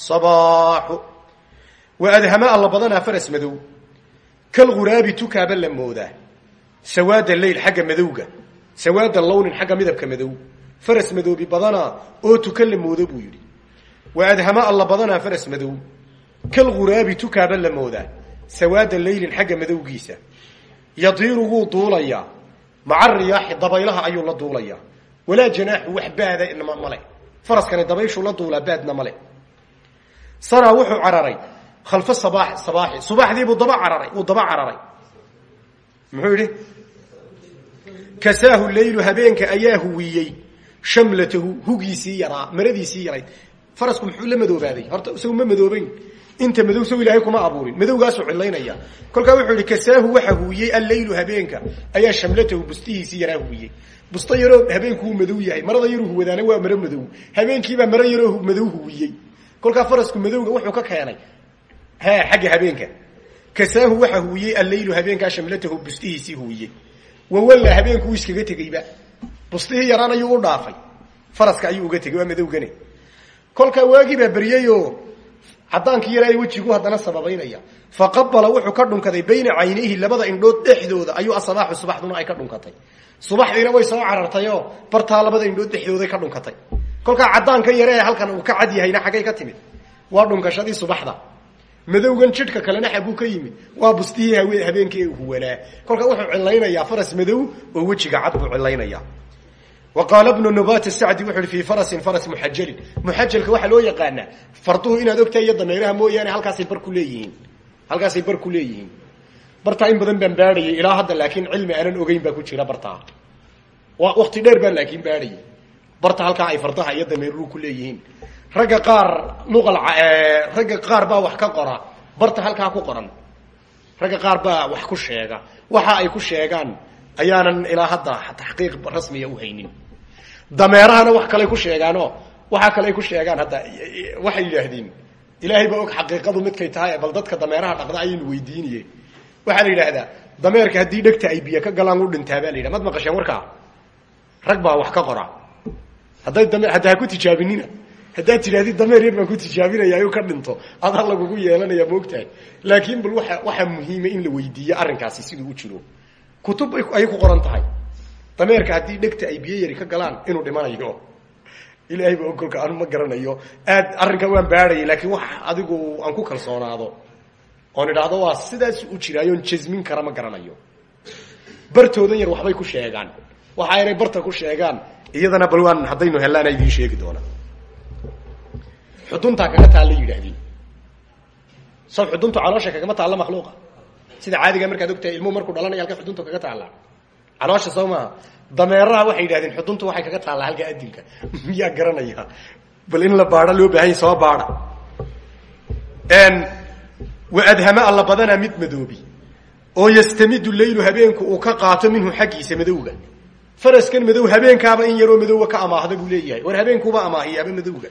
صباح وأdhma alla badanaa faras madow kalغuraabi tukaaba la moodaa sawaada leyl xagga madowga sawaada lownin xagga midabka madow faras madoobi badanaa oo tuka la moodo buu yidhi wa adhama alla badanaa faras madow kalghuraabi tukaaba la moodaa sawaada leylin xagga madowgiisa yadiiru wuu duulayaa maca riyaaxi dabaylaha ayuu la duulayaa. Walaa janaaxu wax baada male. Faraskani dabayshuu la duulaa baadna male. Saraa wuxuu cararay. Khalfa sabaax sabaaxi. Subaxdiibuu daba cararay wuu daba cararay. Muxuu yidhi? Kasaahu leylu habeenka ayaa huwiyey. Shamlatahu hugiisii yaraa maradiisii yarayd. Farasku muxuu la madoobaaday? Horta isagu ma madoobayn inta madow sow ilaahay kuma abuurin. Madowgaasuu cilaynaya kolkaa wuxuu yihi kasaahu waxa huwiyey alleylu habeenka. Ayaa shamlatahu bustihiisii yaraa huwiyey busto yaroo habeenku uu madow yahay. Marada yaruu huwadaana waa maro madow. Habeenkiibaa maro yaroo madow huwiyey kolkaa farasku madowga wuxuu ka keenay xagga habeenka. Kasaahu waxa huwiyey alleylu habeenkaa shamlatahu bustihiisii huwiyey wawalla habeenku iskaga tegeyba bustihii yaraan ayuu dhaafay. Faraska ayuu uga tegey waa madowgane. Kolkaa beryeyoo cadaankii yaraa wejigu haddana sababaynaya. Faqabala wuxuu ka dhunkaday bayna caynayhi labada indhood dhexdooda ayuu asabaaxu subaxduna ay ka dhunkatay subaxdiina way soo carartayoo bartaa labada indhood dhexdooday ka dhunkatay kolkaa cadaanka yare halkan uu ka cad yahayna xaggay ka timid. Waa dhunkashadii subaxda. Madowgan jidhka kalena xagguu ka yimid. Waa bustihii habeenkii ee huwanaa kolkaa wuxuu cilaynayaa faras madow oo wejiga cad buu cilaynaya qaala bnu nubat sacdi wuxu uhi fii farasin faras muxajalin muxajalka waxaa loo yaqaanaa farduhu inaad ogtahay iyo dameeraha mooyaane halkaasay bar ku leeyihiin halkaasay bar ku leeyihiin bartaa in badan baan baadhayay ilaa hadda laakiin cilmi aanan ogeyn baa ku jira bartaa wakti dheer baan laakiin baadhayay barta halkaa ay fardaha iyo dameeruhu ku leeyihiin ragga qaar nuqal ragga qaar baa wax ka qora barta halkaa ku qoran ragga qaar baa wax ku sheega waxa ay ku sheegaan ayaanan ilaa hadda taxqiiq rasmiya dameerahana wax kaley ku sheegaanoo waxaa kaley ku sheegaan hadda waxay yidhaahdeen ilaahay baa og xaqiiqadu midkay tahay bal dadka dameeraha dhaqda ayaynu weydiiniye waxaa la yidhaahdaa dameerka haddii dhegta ay biyo ka galaan u dhintaa baa la yidhaha. Mad maqasheen warkaa? Rag baa wax ka qora. Hadday dame hadda ha ku tijaabinina. Haddaad tidhahdid dameer yar baan ku tijaabinaya ayuu ka dhinto. Adaa lagugu yeelanaya maogtahay laakiin bal waa waxaa muhiima in la weydiiyo arrinkaasi siduu u jiro. Kutub ayay ku qoran tahay dameerka haddii dhegta ay biyo yari ka galaan inuu dhimanayo ilaahay ba ogolka anu ma garanayo. Aad arrinkaa waan baadhayay laakiin wax adigu aan ku kalsoonaado. Oon idhaahdo waa sidaas u jiraayoon jasmin kara ma garanayo. Bartoodan yar waxbay ku sheegaan. Waxa inay barta ku sheegaan. Iyadana bal waan haddaynu hellaana idiin sheegi doona xuduntaa kaga taalla yidhaahdeen saw xuduntu caloosha kagama taalla makhluuqa. Sida caadiga markaad ogtahay ilmuhu markuu dhalanaya halka xuduntu kaga taalla caloosha soo maaha. Dameeraha waxay yidhahdeen xuduntu waxay kaga taallaa halka adinka miyaa garanaya? Bal in la baadho loo baahanya soo baadha. Wa adhama alla badanaa mid madoobi. Oo yastamidu leylu habeenku uu ka qaato minhu xaggiisa madowga. Faraskan madow habeenkaaba in yaroo madowga ka amaahda buu leeyahay. War habeenkuuba amaahiyaaba madowga.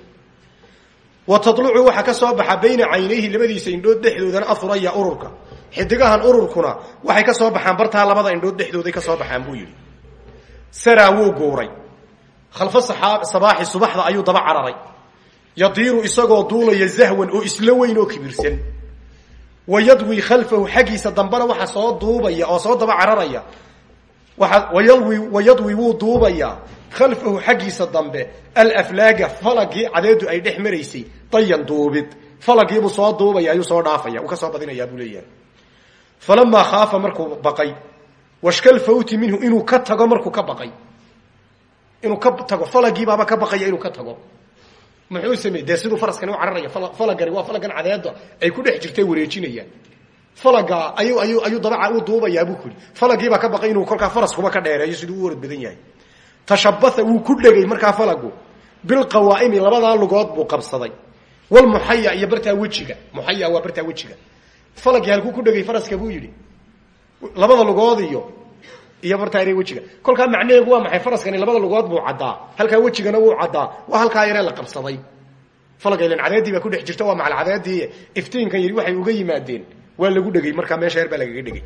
Wa tadlucu waxaa ka soo baxa bayna caynayhi labadiisa indhood dhexdoodana afuraya ururka xidigahan ururkuna waxay ka soo baxaan bartaa labada indhood dhexdooday ka soo baxaan buu yidhi. Saraa wuu guuray. Khalfo sabaaxi subaxda ayuu daba cararay. Yadiiru isagoo duulaya zahwan oo isla weyn oo kibirsan. Wa yadwi khalfahu xaggiisa dambena waxa soo duubaya oo soo daba cararaya. Wayadwi wa yadwi wuu duubayaa khalfahu xaggiisa dambe alaflaaga falagii cadeedu ay dhex maraysay dayan duubid. Falagiibuu soo duubaya ayuu soo dhaafaya uu ka soo badinayaa buu leeyahay falamaa khaafa markuu baqay washkal fawti minhu inuu ka tago markuu ka baqay inuu ka tago falagiibaaba ka baqaya inuu ka tago muxuu samey dee faraskani u cararaya falagani waa falagan cadeeda ay ku dhex jirtay wareejinayaan falaga ayuu ayuu ayuu dabaca u duubayaa buu kuri falagiibaa ka baqay inuu kolkaa faraskuba ka dheereeyo siduu u orad badan yahay tashabaha wuu ku dhegay markaa falagu bilqawaa'imi labadaa lugood buu qabsaday walmuxaya iyo bartaa wejiga muxaya waa bartaa wejiga falagii halkuu ku dhegay faraska buu yidhi. Labada lugood iyo iyo bartaa yare wejiga. Kolkaa macnaheedu waa maxay? Faraskani labada lugood buu caddaa. Halkaa wejigana wuu caddaa. Waa halkaa yaree la qabsaday. Falaga ilan cadeedii baa ku dhex jirta waa macal cadeedii iftiinkan yidhi waxay uga yimaadeen. Waa lagu dhegay markaa meesha yar baa lagaga dhegay.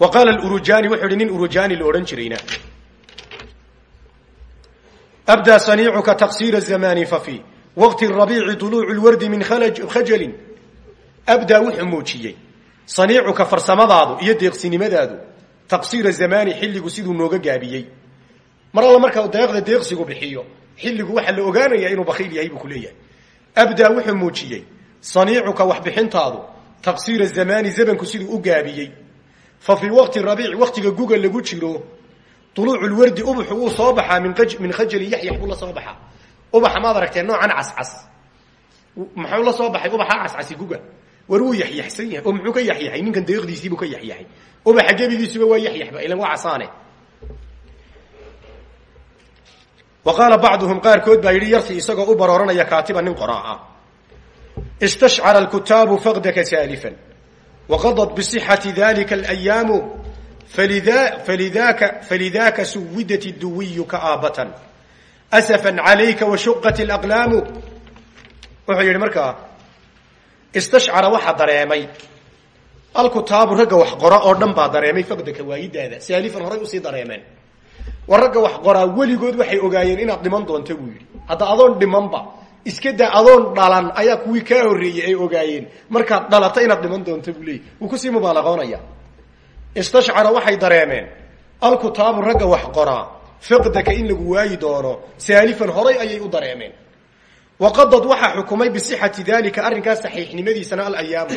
Wa qaala urujani wuxuu ihi urujani la odhan jirayna. Abdaa saniicuka taqsiira zamani fafi waqti rabiici duluucu lwardi min khajalin abdaa wuxuu muujiyey saniicuka farsamadaadu iyo deeqsinimadaadu taqsiira zamani xilligu siduu nooga gaabiyey. Mar alla marka deeqda deeqsigu bixiyo xilligu waxaa la ogaanaya inuu bakiil yahay buu ku leeyahay. Abdaa wuxuu muujiyey saniicuka waxbixintaadu taqsiira zamani zamanku siduu u gaabiyey. Fa fii waqti rabiic waqtiga guga lagu jiro uluucu lwardi ubaxu wuu soo baxaa min khajalin yaxyax buu la soo baxaa. Ubaxa maad aragtee noocan cascas muxuu la soo baxay? Ubaxa cascasi guga war wuu yaxyaxsan yahay? Oo muxuu ka yaxyaxay? Ninkan deeqdiisiibuu ka yaxyaxay. Ubaxa gebigiisuba waa yaxyaxba? Ilan waa casaane. Wa qaala bacduhum qaarkood baa yidhi yarti isagoo u barooranaya kaatiba nin qoraa. Ah istashcara alkutaabu faqdaka saalifan. Waqadad bisixati dalika alayaamu falidaka falidaka suwidat duwiyu ka'aabatan asafan calayka washuqat alaqlaamu. Wuxuu yidhi markaa istashcara waxaa dareemay. Alkutaabu ragga wax qora oo dhan baa dareemay faqdaka waayidaada saalifan horay u sii dareemeen. War ragga wax qoraa weligood waxay ogaayeen inaad dhiman doonto buu yidhi. Hadda adoon dhimanba iska daa adoon dhalan ayaa kuwii kaa horreeyey ay ogaayeen. Markaad dhalato inaad dhiman doonto buu leeyay wuu ku sii mubaalaqoonaya istashcara waxay dareemeen alkutaabu ragga wax qoraa faqdaka in lagu waayi doono saalifan horay ayay u dareemeen waqadad waxaa xukumay bisixati dalika arrinkaas saxiixnimadiisana alayaamu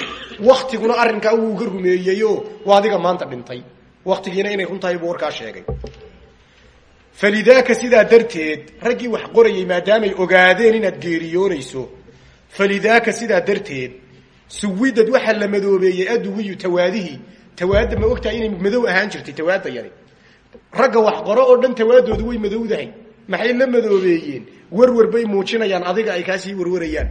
waktiguna arrinkaa wuu uga rumeeyeyo waa adiga maanta dhintay waktigiina inay run tahay buu warkaa sheegay falidaaka sidaa darteed raggii wax qorayay maadaamay ogaadeen inaad geeriyoonayso falidaaka sidaa darteed suwidad waxaa la madoobeeyey aduwiyu tawaadihii tawaada ma ogtahay inay madow ahaan jirtay tawaada yari ragga wax qoro oo dhan tawaadoodu way madowdahay maxay la madoobeeyeen werwer bay muujinayaan adiga ay kaasii werwarayaan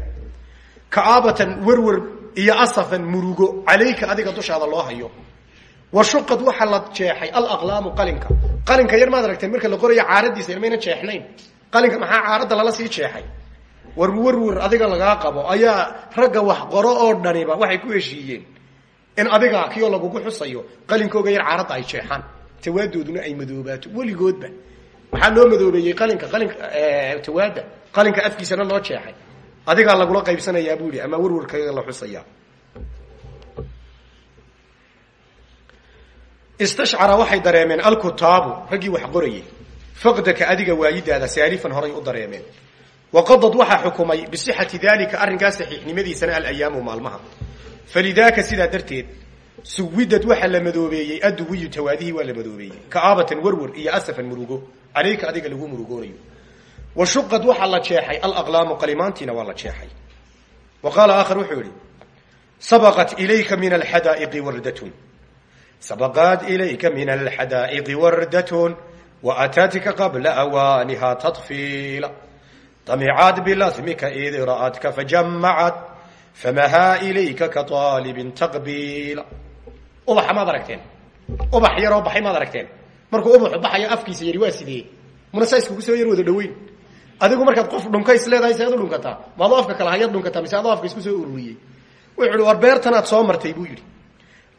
ka'aabatan werwer iyo asafan murugo calayka adiga dushaada loo hayo. Wa shuqad waxaa la jeexay alaqlaamu qalinka. Qalinka yar maad aragteen marka la qorayo caaradiisa yar mayna jeexnayn. Qalinka maxaa caaradda lala sii jeexay? War werwer adiga lagaa qabo ayaa ragga wax qoro oo dhaniba waxay ku heshiiyeen. In adiga kiyoo lagugu xusayo qalinkooga yar caaradda ay jeexaan. Tawaadooduna ay madoobaato weligoodba maxaa loo madoobeeyey qalinka qalinka tawaada qalinka afkiisana loo jeexay. Adigaa lagula qaybsanayaa buu yihi ama werwarkaga la xusayaa. Istashcara waxay dareemeen alkutaabu raggii wax qorayay faqdaka adiga waayidaada saalifan horay u dareemeen. Waqadad waxaa xukumay bisixati dalika arrinkaas saxiixnimadiisana alayaamu maalmaha. Falidaaka sidaa darteed suwidad waxaa la madoobeeyey aduwiyu tawaadihii waa la madoobeeyey. Ka'aabatan werwer iyo asafan murugo calayka adiga lagu murugoonayo. Wa shuqad waxaa la jeexay alaqlaamu qalimaantiina waa la jeexay. Wa qaala aakhar sabaqat ilayka min alxadaa'iqi wardatun. Sabaqat ilayka min alxadaa'iqi wardatun wa ataatika qabla awaaniha tadfiila damicaad bilasmika id ra'adka fajamacad famahaa ilayka ka aalibin taqbiila. Ubaxa maad aragteen. Ubax yaroo baxay maad aragteen markuu ubaxu baxayo afkiisa yari waa sidee? Muna saa soo yar dhaweyn adigu markaad qof dhunkays leedahay seed u dhunkataa afka kale hayad dhunkataa mise adoo afka isku soo ururiyey. Wuxuu ihi war beertanaad soo martay buu yidhi.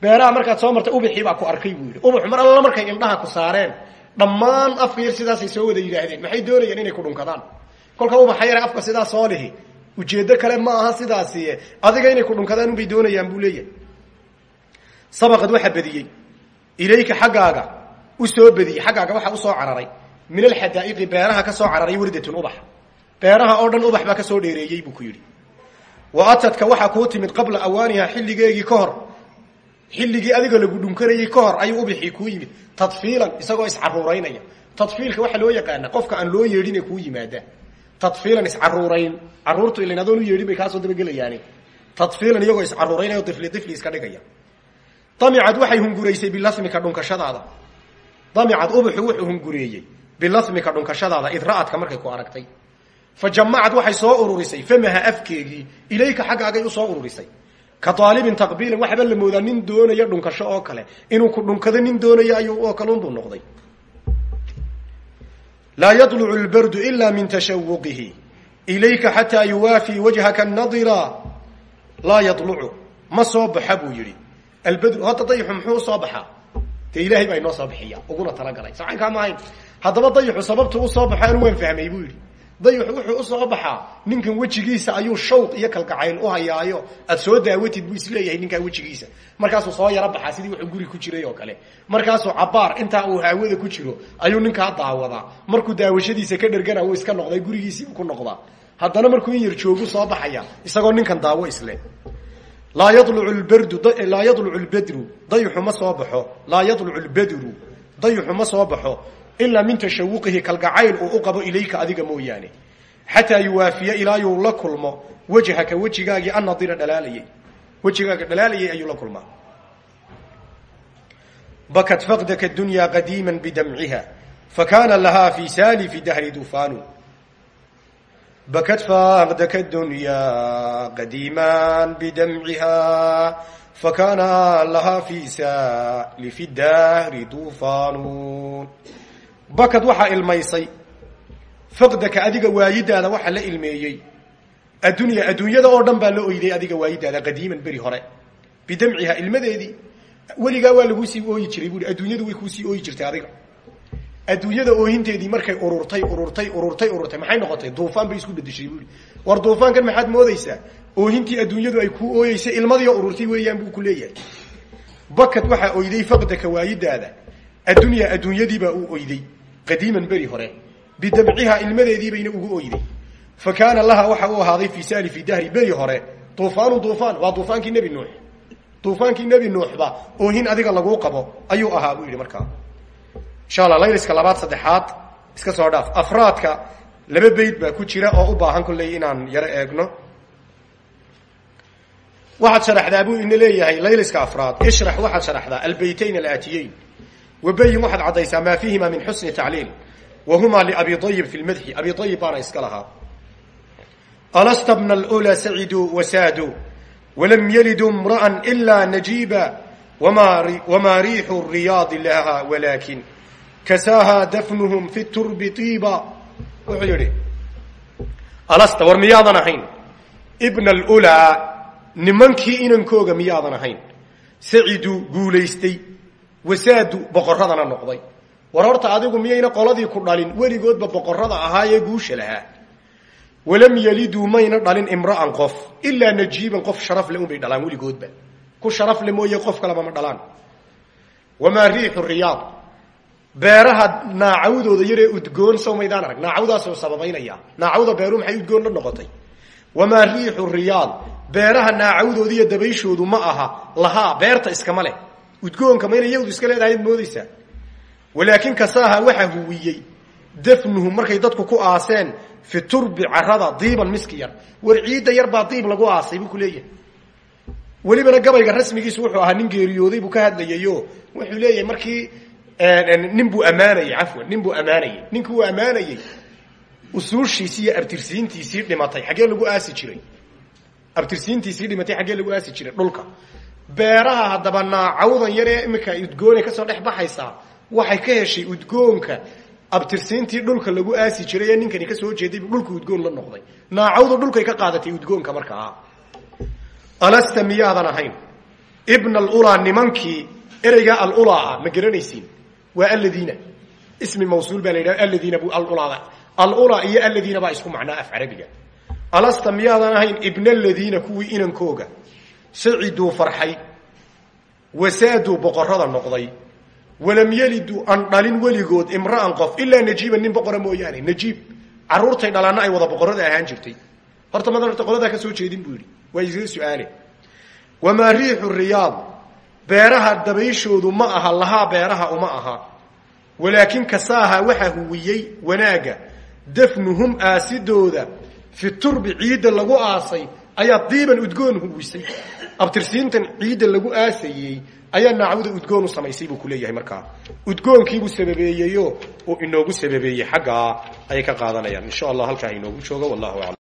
Beeraha markaad soo martay ubaxii baa ku arkay buu yidhi. Ubaxu mar alla markay indhaha ku saareen dhammaan afka yar sidaasay soo wada yidhaahdeen. Maxay doonayeen inay ku dhunkadaan? Kolka ubaxa yare afka sidaa soo lihi. Ujeeddo kale ma aha sidaasi adiga inay ku dhunkadaan unbay doonayaan buu leeyahay. Sabaqad waxaa bediyey ilayka xaggaaga u soo bediyey xaggaaga waxaa u soo cararay. Min alxadaa'iqi beeraha ka soo cararay wardatun ubax. Beeraha oo dhan ubax baa ka soo dheereeyey buu ku yidhi. Wa atadka waxaa kuu timid qabla awaaniha xilligeegii ka hor. Xilligii adiga lagu dhunkanayey ka hor ayuu ubixii kuu yimid. Tadfiilan isagoo iscaruuraynaya tadfiilka waxaa loo yaqaana qofka aan loo yeedhine kuu yimaada tadfiilan iscaruurayn caruurtu ilan adoon u yeedhin bay kaasoo dabagelayaani tadfiilan iyagoo iscaruuraynaya difli difli iska dhigaya. Damicad waxay hunguraysay bilasmika dhunkashadaada damicad ubuxu wuxuu hungureeyey bilasmika dhunkashadaada idra'adka markay ku aragtay. Fa jamacad waxay soo ururisay famaha afkeegii ilayka xaggaagay u soo ururisay. Ka aalibin taqbiilin waxba la moodaa nin doonaya dhunkasho oo kale. Inuu ku dhunkado nin doonaya ayuu oo kalunbuu noqday. Laa yadlucu lbardu ila min tashawuqihi. Ilayka xataa yuwaafii wajhaka nadira. Laa yadlucu ma soo baxa buu yidhi. Albadru hadda dayixu muxuu u soo baxaa dee ilaahay baa inoo soo bixiya. Uguna talagalay. Sacankaa ma ahayn haddaba dayixu sababtu u soo baxo anu waan fahmay buu yidhi. Dayixu wuxuu u soo baxaa ninkan wejigiisa ayuu shawq iyo kalgacayl u hayaayo. Aad soo daawatid buu is leeyahay ninkaa wejigiisa. Markaasuu soo yaro baxaa sidii wuxuu guri ku jiray oo kale. Markaasuu cabaar intaa uu haawada ku jiro ayuu ninkaa daawadaa. Markuu daawashadiisa ka dhergana uu iska noqday gurigiisii ku noqdaa. Haddana markuu in yar joogu soo baxaya isagoo ninkan daawo isle laa yadlucu lbardu laa yadlucu lbadru dayixu ma soo baxo. Laa yadlucu lbadru dayixu ma soo baxo. Ilaa min tashawuqihi kalgacayl uu u qabo ilayka adiga mooyaane. Xataa yuwaafiya ilaa yuu la kulmo. Wajhaka wejigaagii annadira dhalaalayay. Wejigaaga dhalaalayay ayuu la kulmaa. Bakat faqdaka dunyaa qadiima bidamciha. Fakana lahaa fi saalifi dahri dufaanu bakad faaqdaka dunyaa qadiiman bidamciha fakana lahaa fi saali fi dahri duufaanu bakad waxaa ilmaysay faqdaka adiga waayidaada waxaa la ilmeeyey addunya adduunyada oo dhan baa la oyday adiga waayidaada qadiiman beri hore bidamciha ilmadeedii weligaa waa laguu sii ooyi jiray buui adduunyadu way kuusii ooyi jirtay adiga adduunyada oohinteedii markay ururtay ururtay ururtay ururtay maxay noqotay? Duufaan bay isku bedeshay buui war duufaankan maxaad moodaysaa? Oohintii adduunyadu ay kuu ooyeysay ilmadiio ururtay weeyaan buu ku leeyahay. Bakad waxaa faqdaka waayidaada addunya adduunyadiibaa uu oyday. Qadiiman beri hore. Bidamciha ilmadeediibayna ugu oyday. Fa laha waxa uu ahaaday fi saali fi dahri beri hore. Duufaanu duufaan waa duufaankii nebi nuux. Duufaankii nebi nuuxba oohin adiga laguu qabo ayuu ahaa buu yidhi markaa insha allah layliska labaad saddexaad iska soo dhaaf. Afraadka laba bayd baa ku jira oo u baahan kolley inaan yaro eegno. Waxaad sharaxdaa buu ina leeyahay layliska afraad. Ishrax waxaad sharaxdaa albaytayn alaatiyeyn. Wabayin waxaad caddaysaa maa fiihima min xusni tacliil. Wa liabi ayib fi lmadxi abi ayib baana iska lahaa. Alasta bna alula saciduu wasaaduu walam yaliduu mra'an ilaa najiiba. Wamaa riixu riyaadi laha walaakin kasaaha dafnuhum fi turbi tiiba wuxuu yidhi alasta war miyaadan ahayn ibna alulaa nimankii inankooga miyaadan ahayn saciduu guulaystay wasaadu boqorradana noqday war horta adigu miyayna qoladii ku dhalin weligoodba boqorrada ahaayee guusha lahaa walam yaliduu mayna dhalin imra'an qof ilaa najiiban qof sharaf le unbay dhalaan weligoodba ku sharaf le mooye qof kaleba ma dhalaan beeraha naacawdooda yaree udgoon sow maydaan arag. Naacawdaasoo sababaynaya. Naacawda beeru maxay udgoon la noqotay. Wamaa riixu riyaad beeraha naacawdooda iyo dabayshoodu ma aha. Lahaa beerta iskama leh. Udgoonka mayna yawdu iska leedahay moodaysaa walaakin kasaaha waxa huwiyey. Dafnuhu markay dadku ku aaseen fi turbi carada diiban miski yar. War ciidda yar baa diib lagu aasay buu ku leeyahay. Welibana gabayga rasmigiisu wuxuu ahaa nin geeriyooday buu ka hadlayayo wuxuu leeyahay markii nin buu ammaanayey cafwan nin buu ammaanayey ninkii uu ammaanayey usuushiisii iyo abtirsiintiisii dhimatay xaggee lagu aasi jiray. Abtirsiintiisii dhimatay xaggee lagu aasi jiray dhulka. Beeraha haddaba naacawdan yaree iminka udgoonay ka soo dhex baxaysaa waxay ka heshay udgoonka. Abtirsiintii dhulka lagu aasi jiray ee ninkani ka soo jeeday dhulka udgoon la noqday. Naacawdu dhulkay ka qaadatay udgoonka markaa alasta miyaadan ahayn. Ibna alulaa nimankii ereygaa alulaa ah ma garanaysiin waa aladiina ismi mawsuul baa la yidhaha aladiina bu alulaada alulaa iyo aladiina baa isku macnaa af carabiga. Alasta miyaadan ahayn ibna aladiina kuwii inankooga. Saciduu farxay. Wasaaduu boqorrada noqday. Walam yaliduu aan dhalin weligood imra'an qof ilaa najiiban nin boqora mooyaane. Najiib. Carruurtay dhalaanna ay wada boqorrada ahaan jirtay. Horta madan horta qoladaa ka soo jeedin buu yidhi. Waa isaga su'aale. Wamaa riixu riyaad beeraha dabayshoodu ma aha lahaa beeraha uma aha. Walaakin kasaaha waxaa huwiyey wanaagga dafnuhum aasidooda fi turbi ciidda lagu aasay ayaa diiban udgoon huwisay. Abtirsiintan ciidda lagu aasayey ayaa naacawda udgoon u samaysay buu kuleeyahay markaa. Udgoonkiibuu sababeeyeyo uu inoogu sababeeyey xaggaa ayay ka qaadanayaan. Insha allah halkaa inoogu joogo wallahu aclam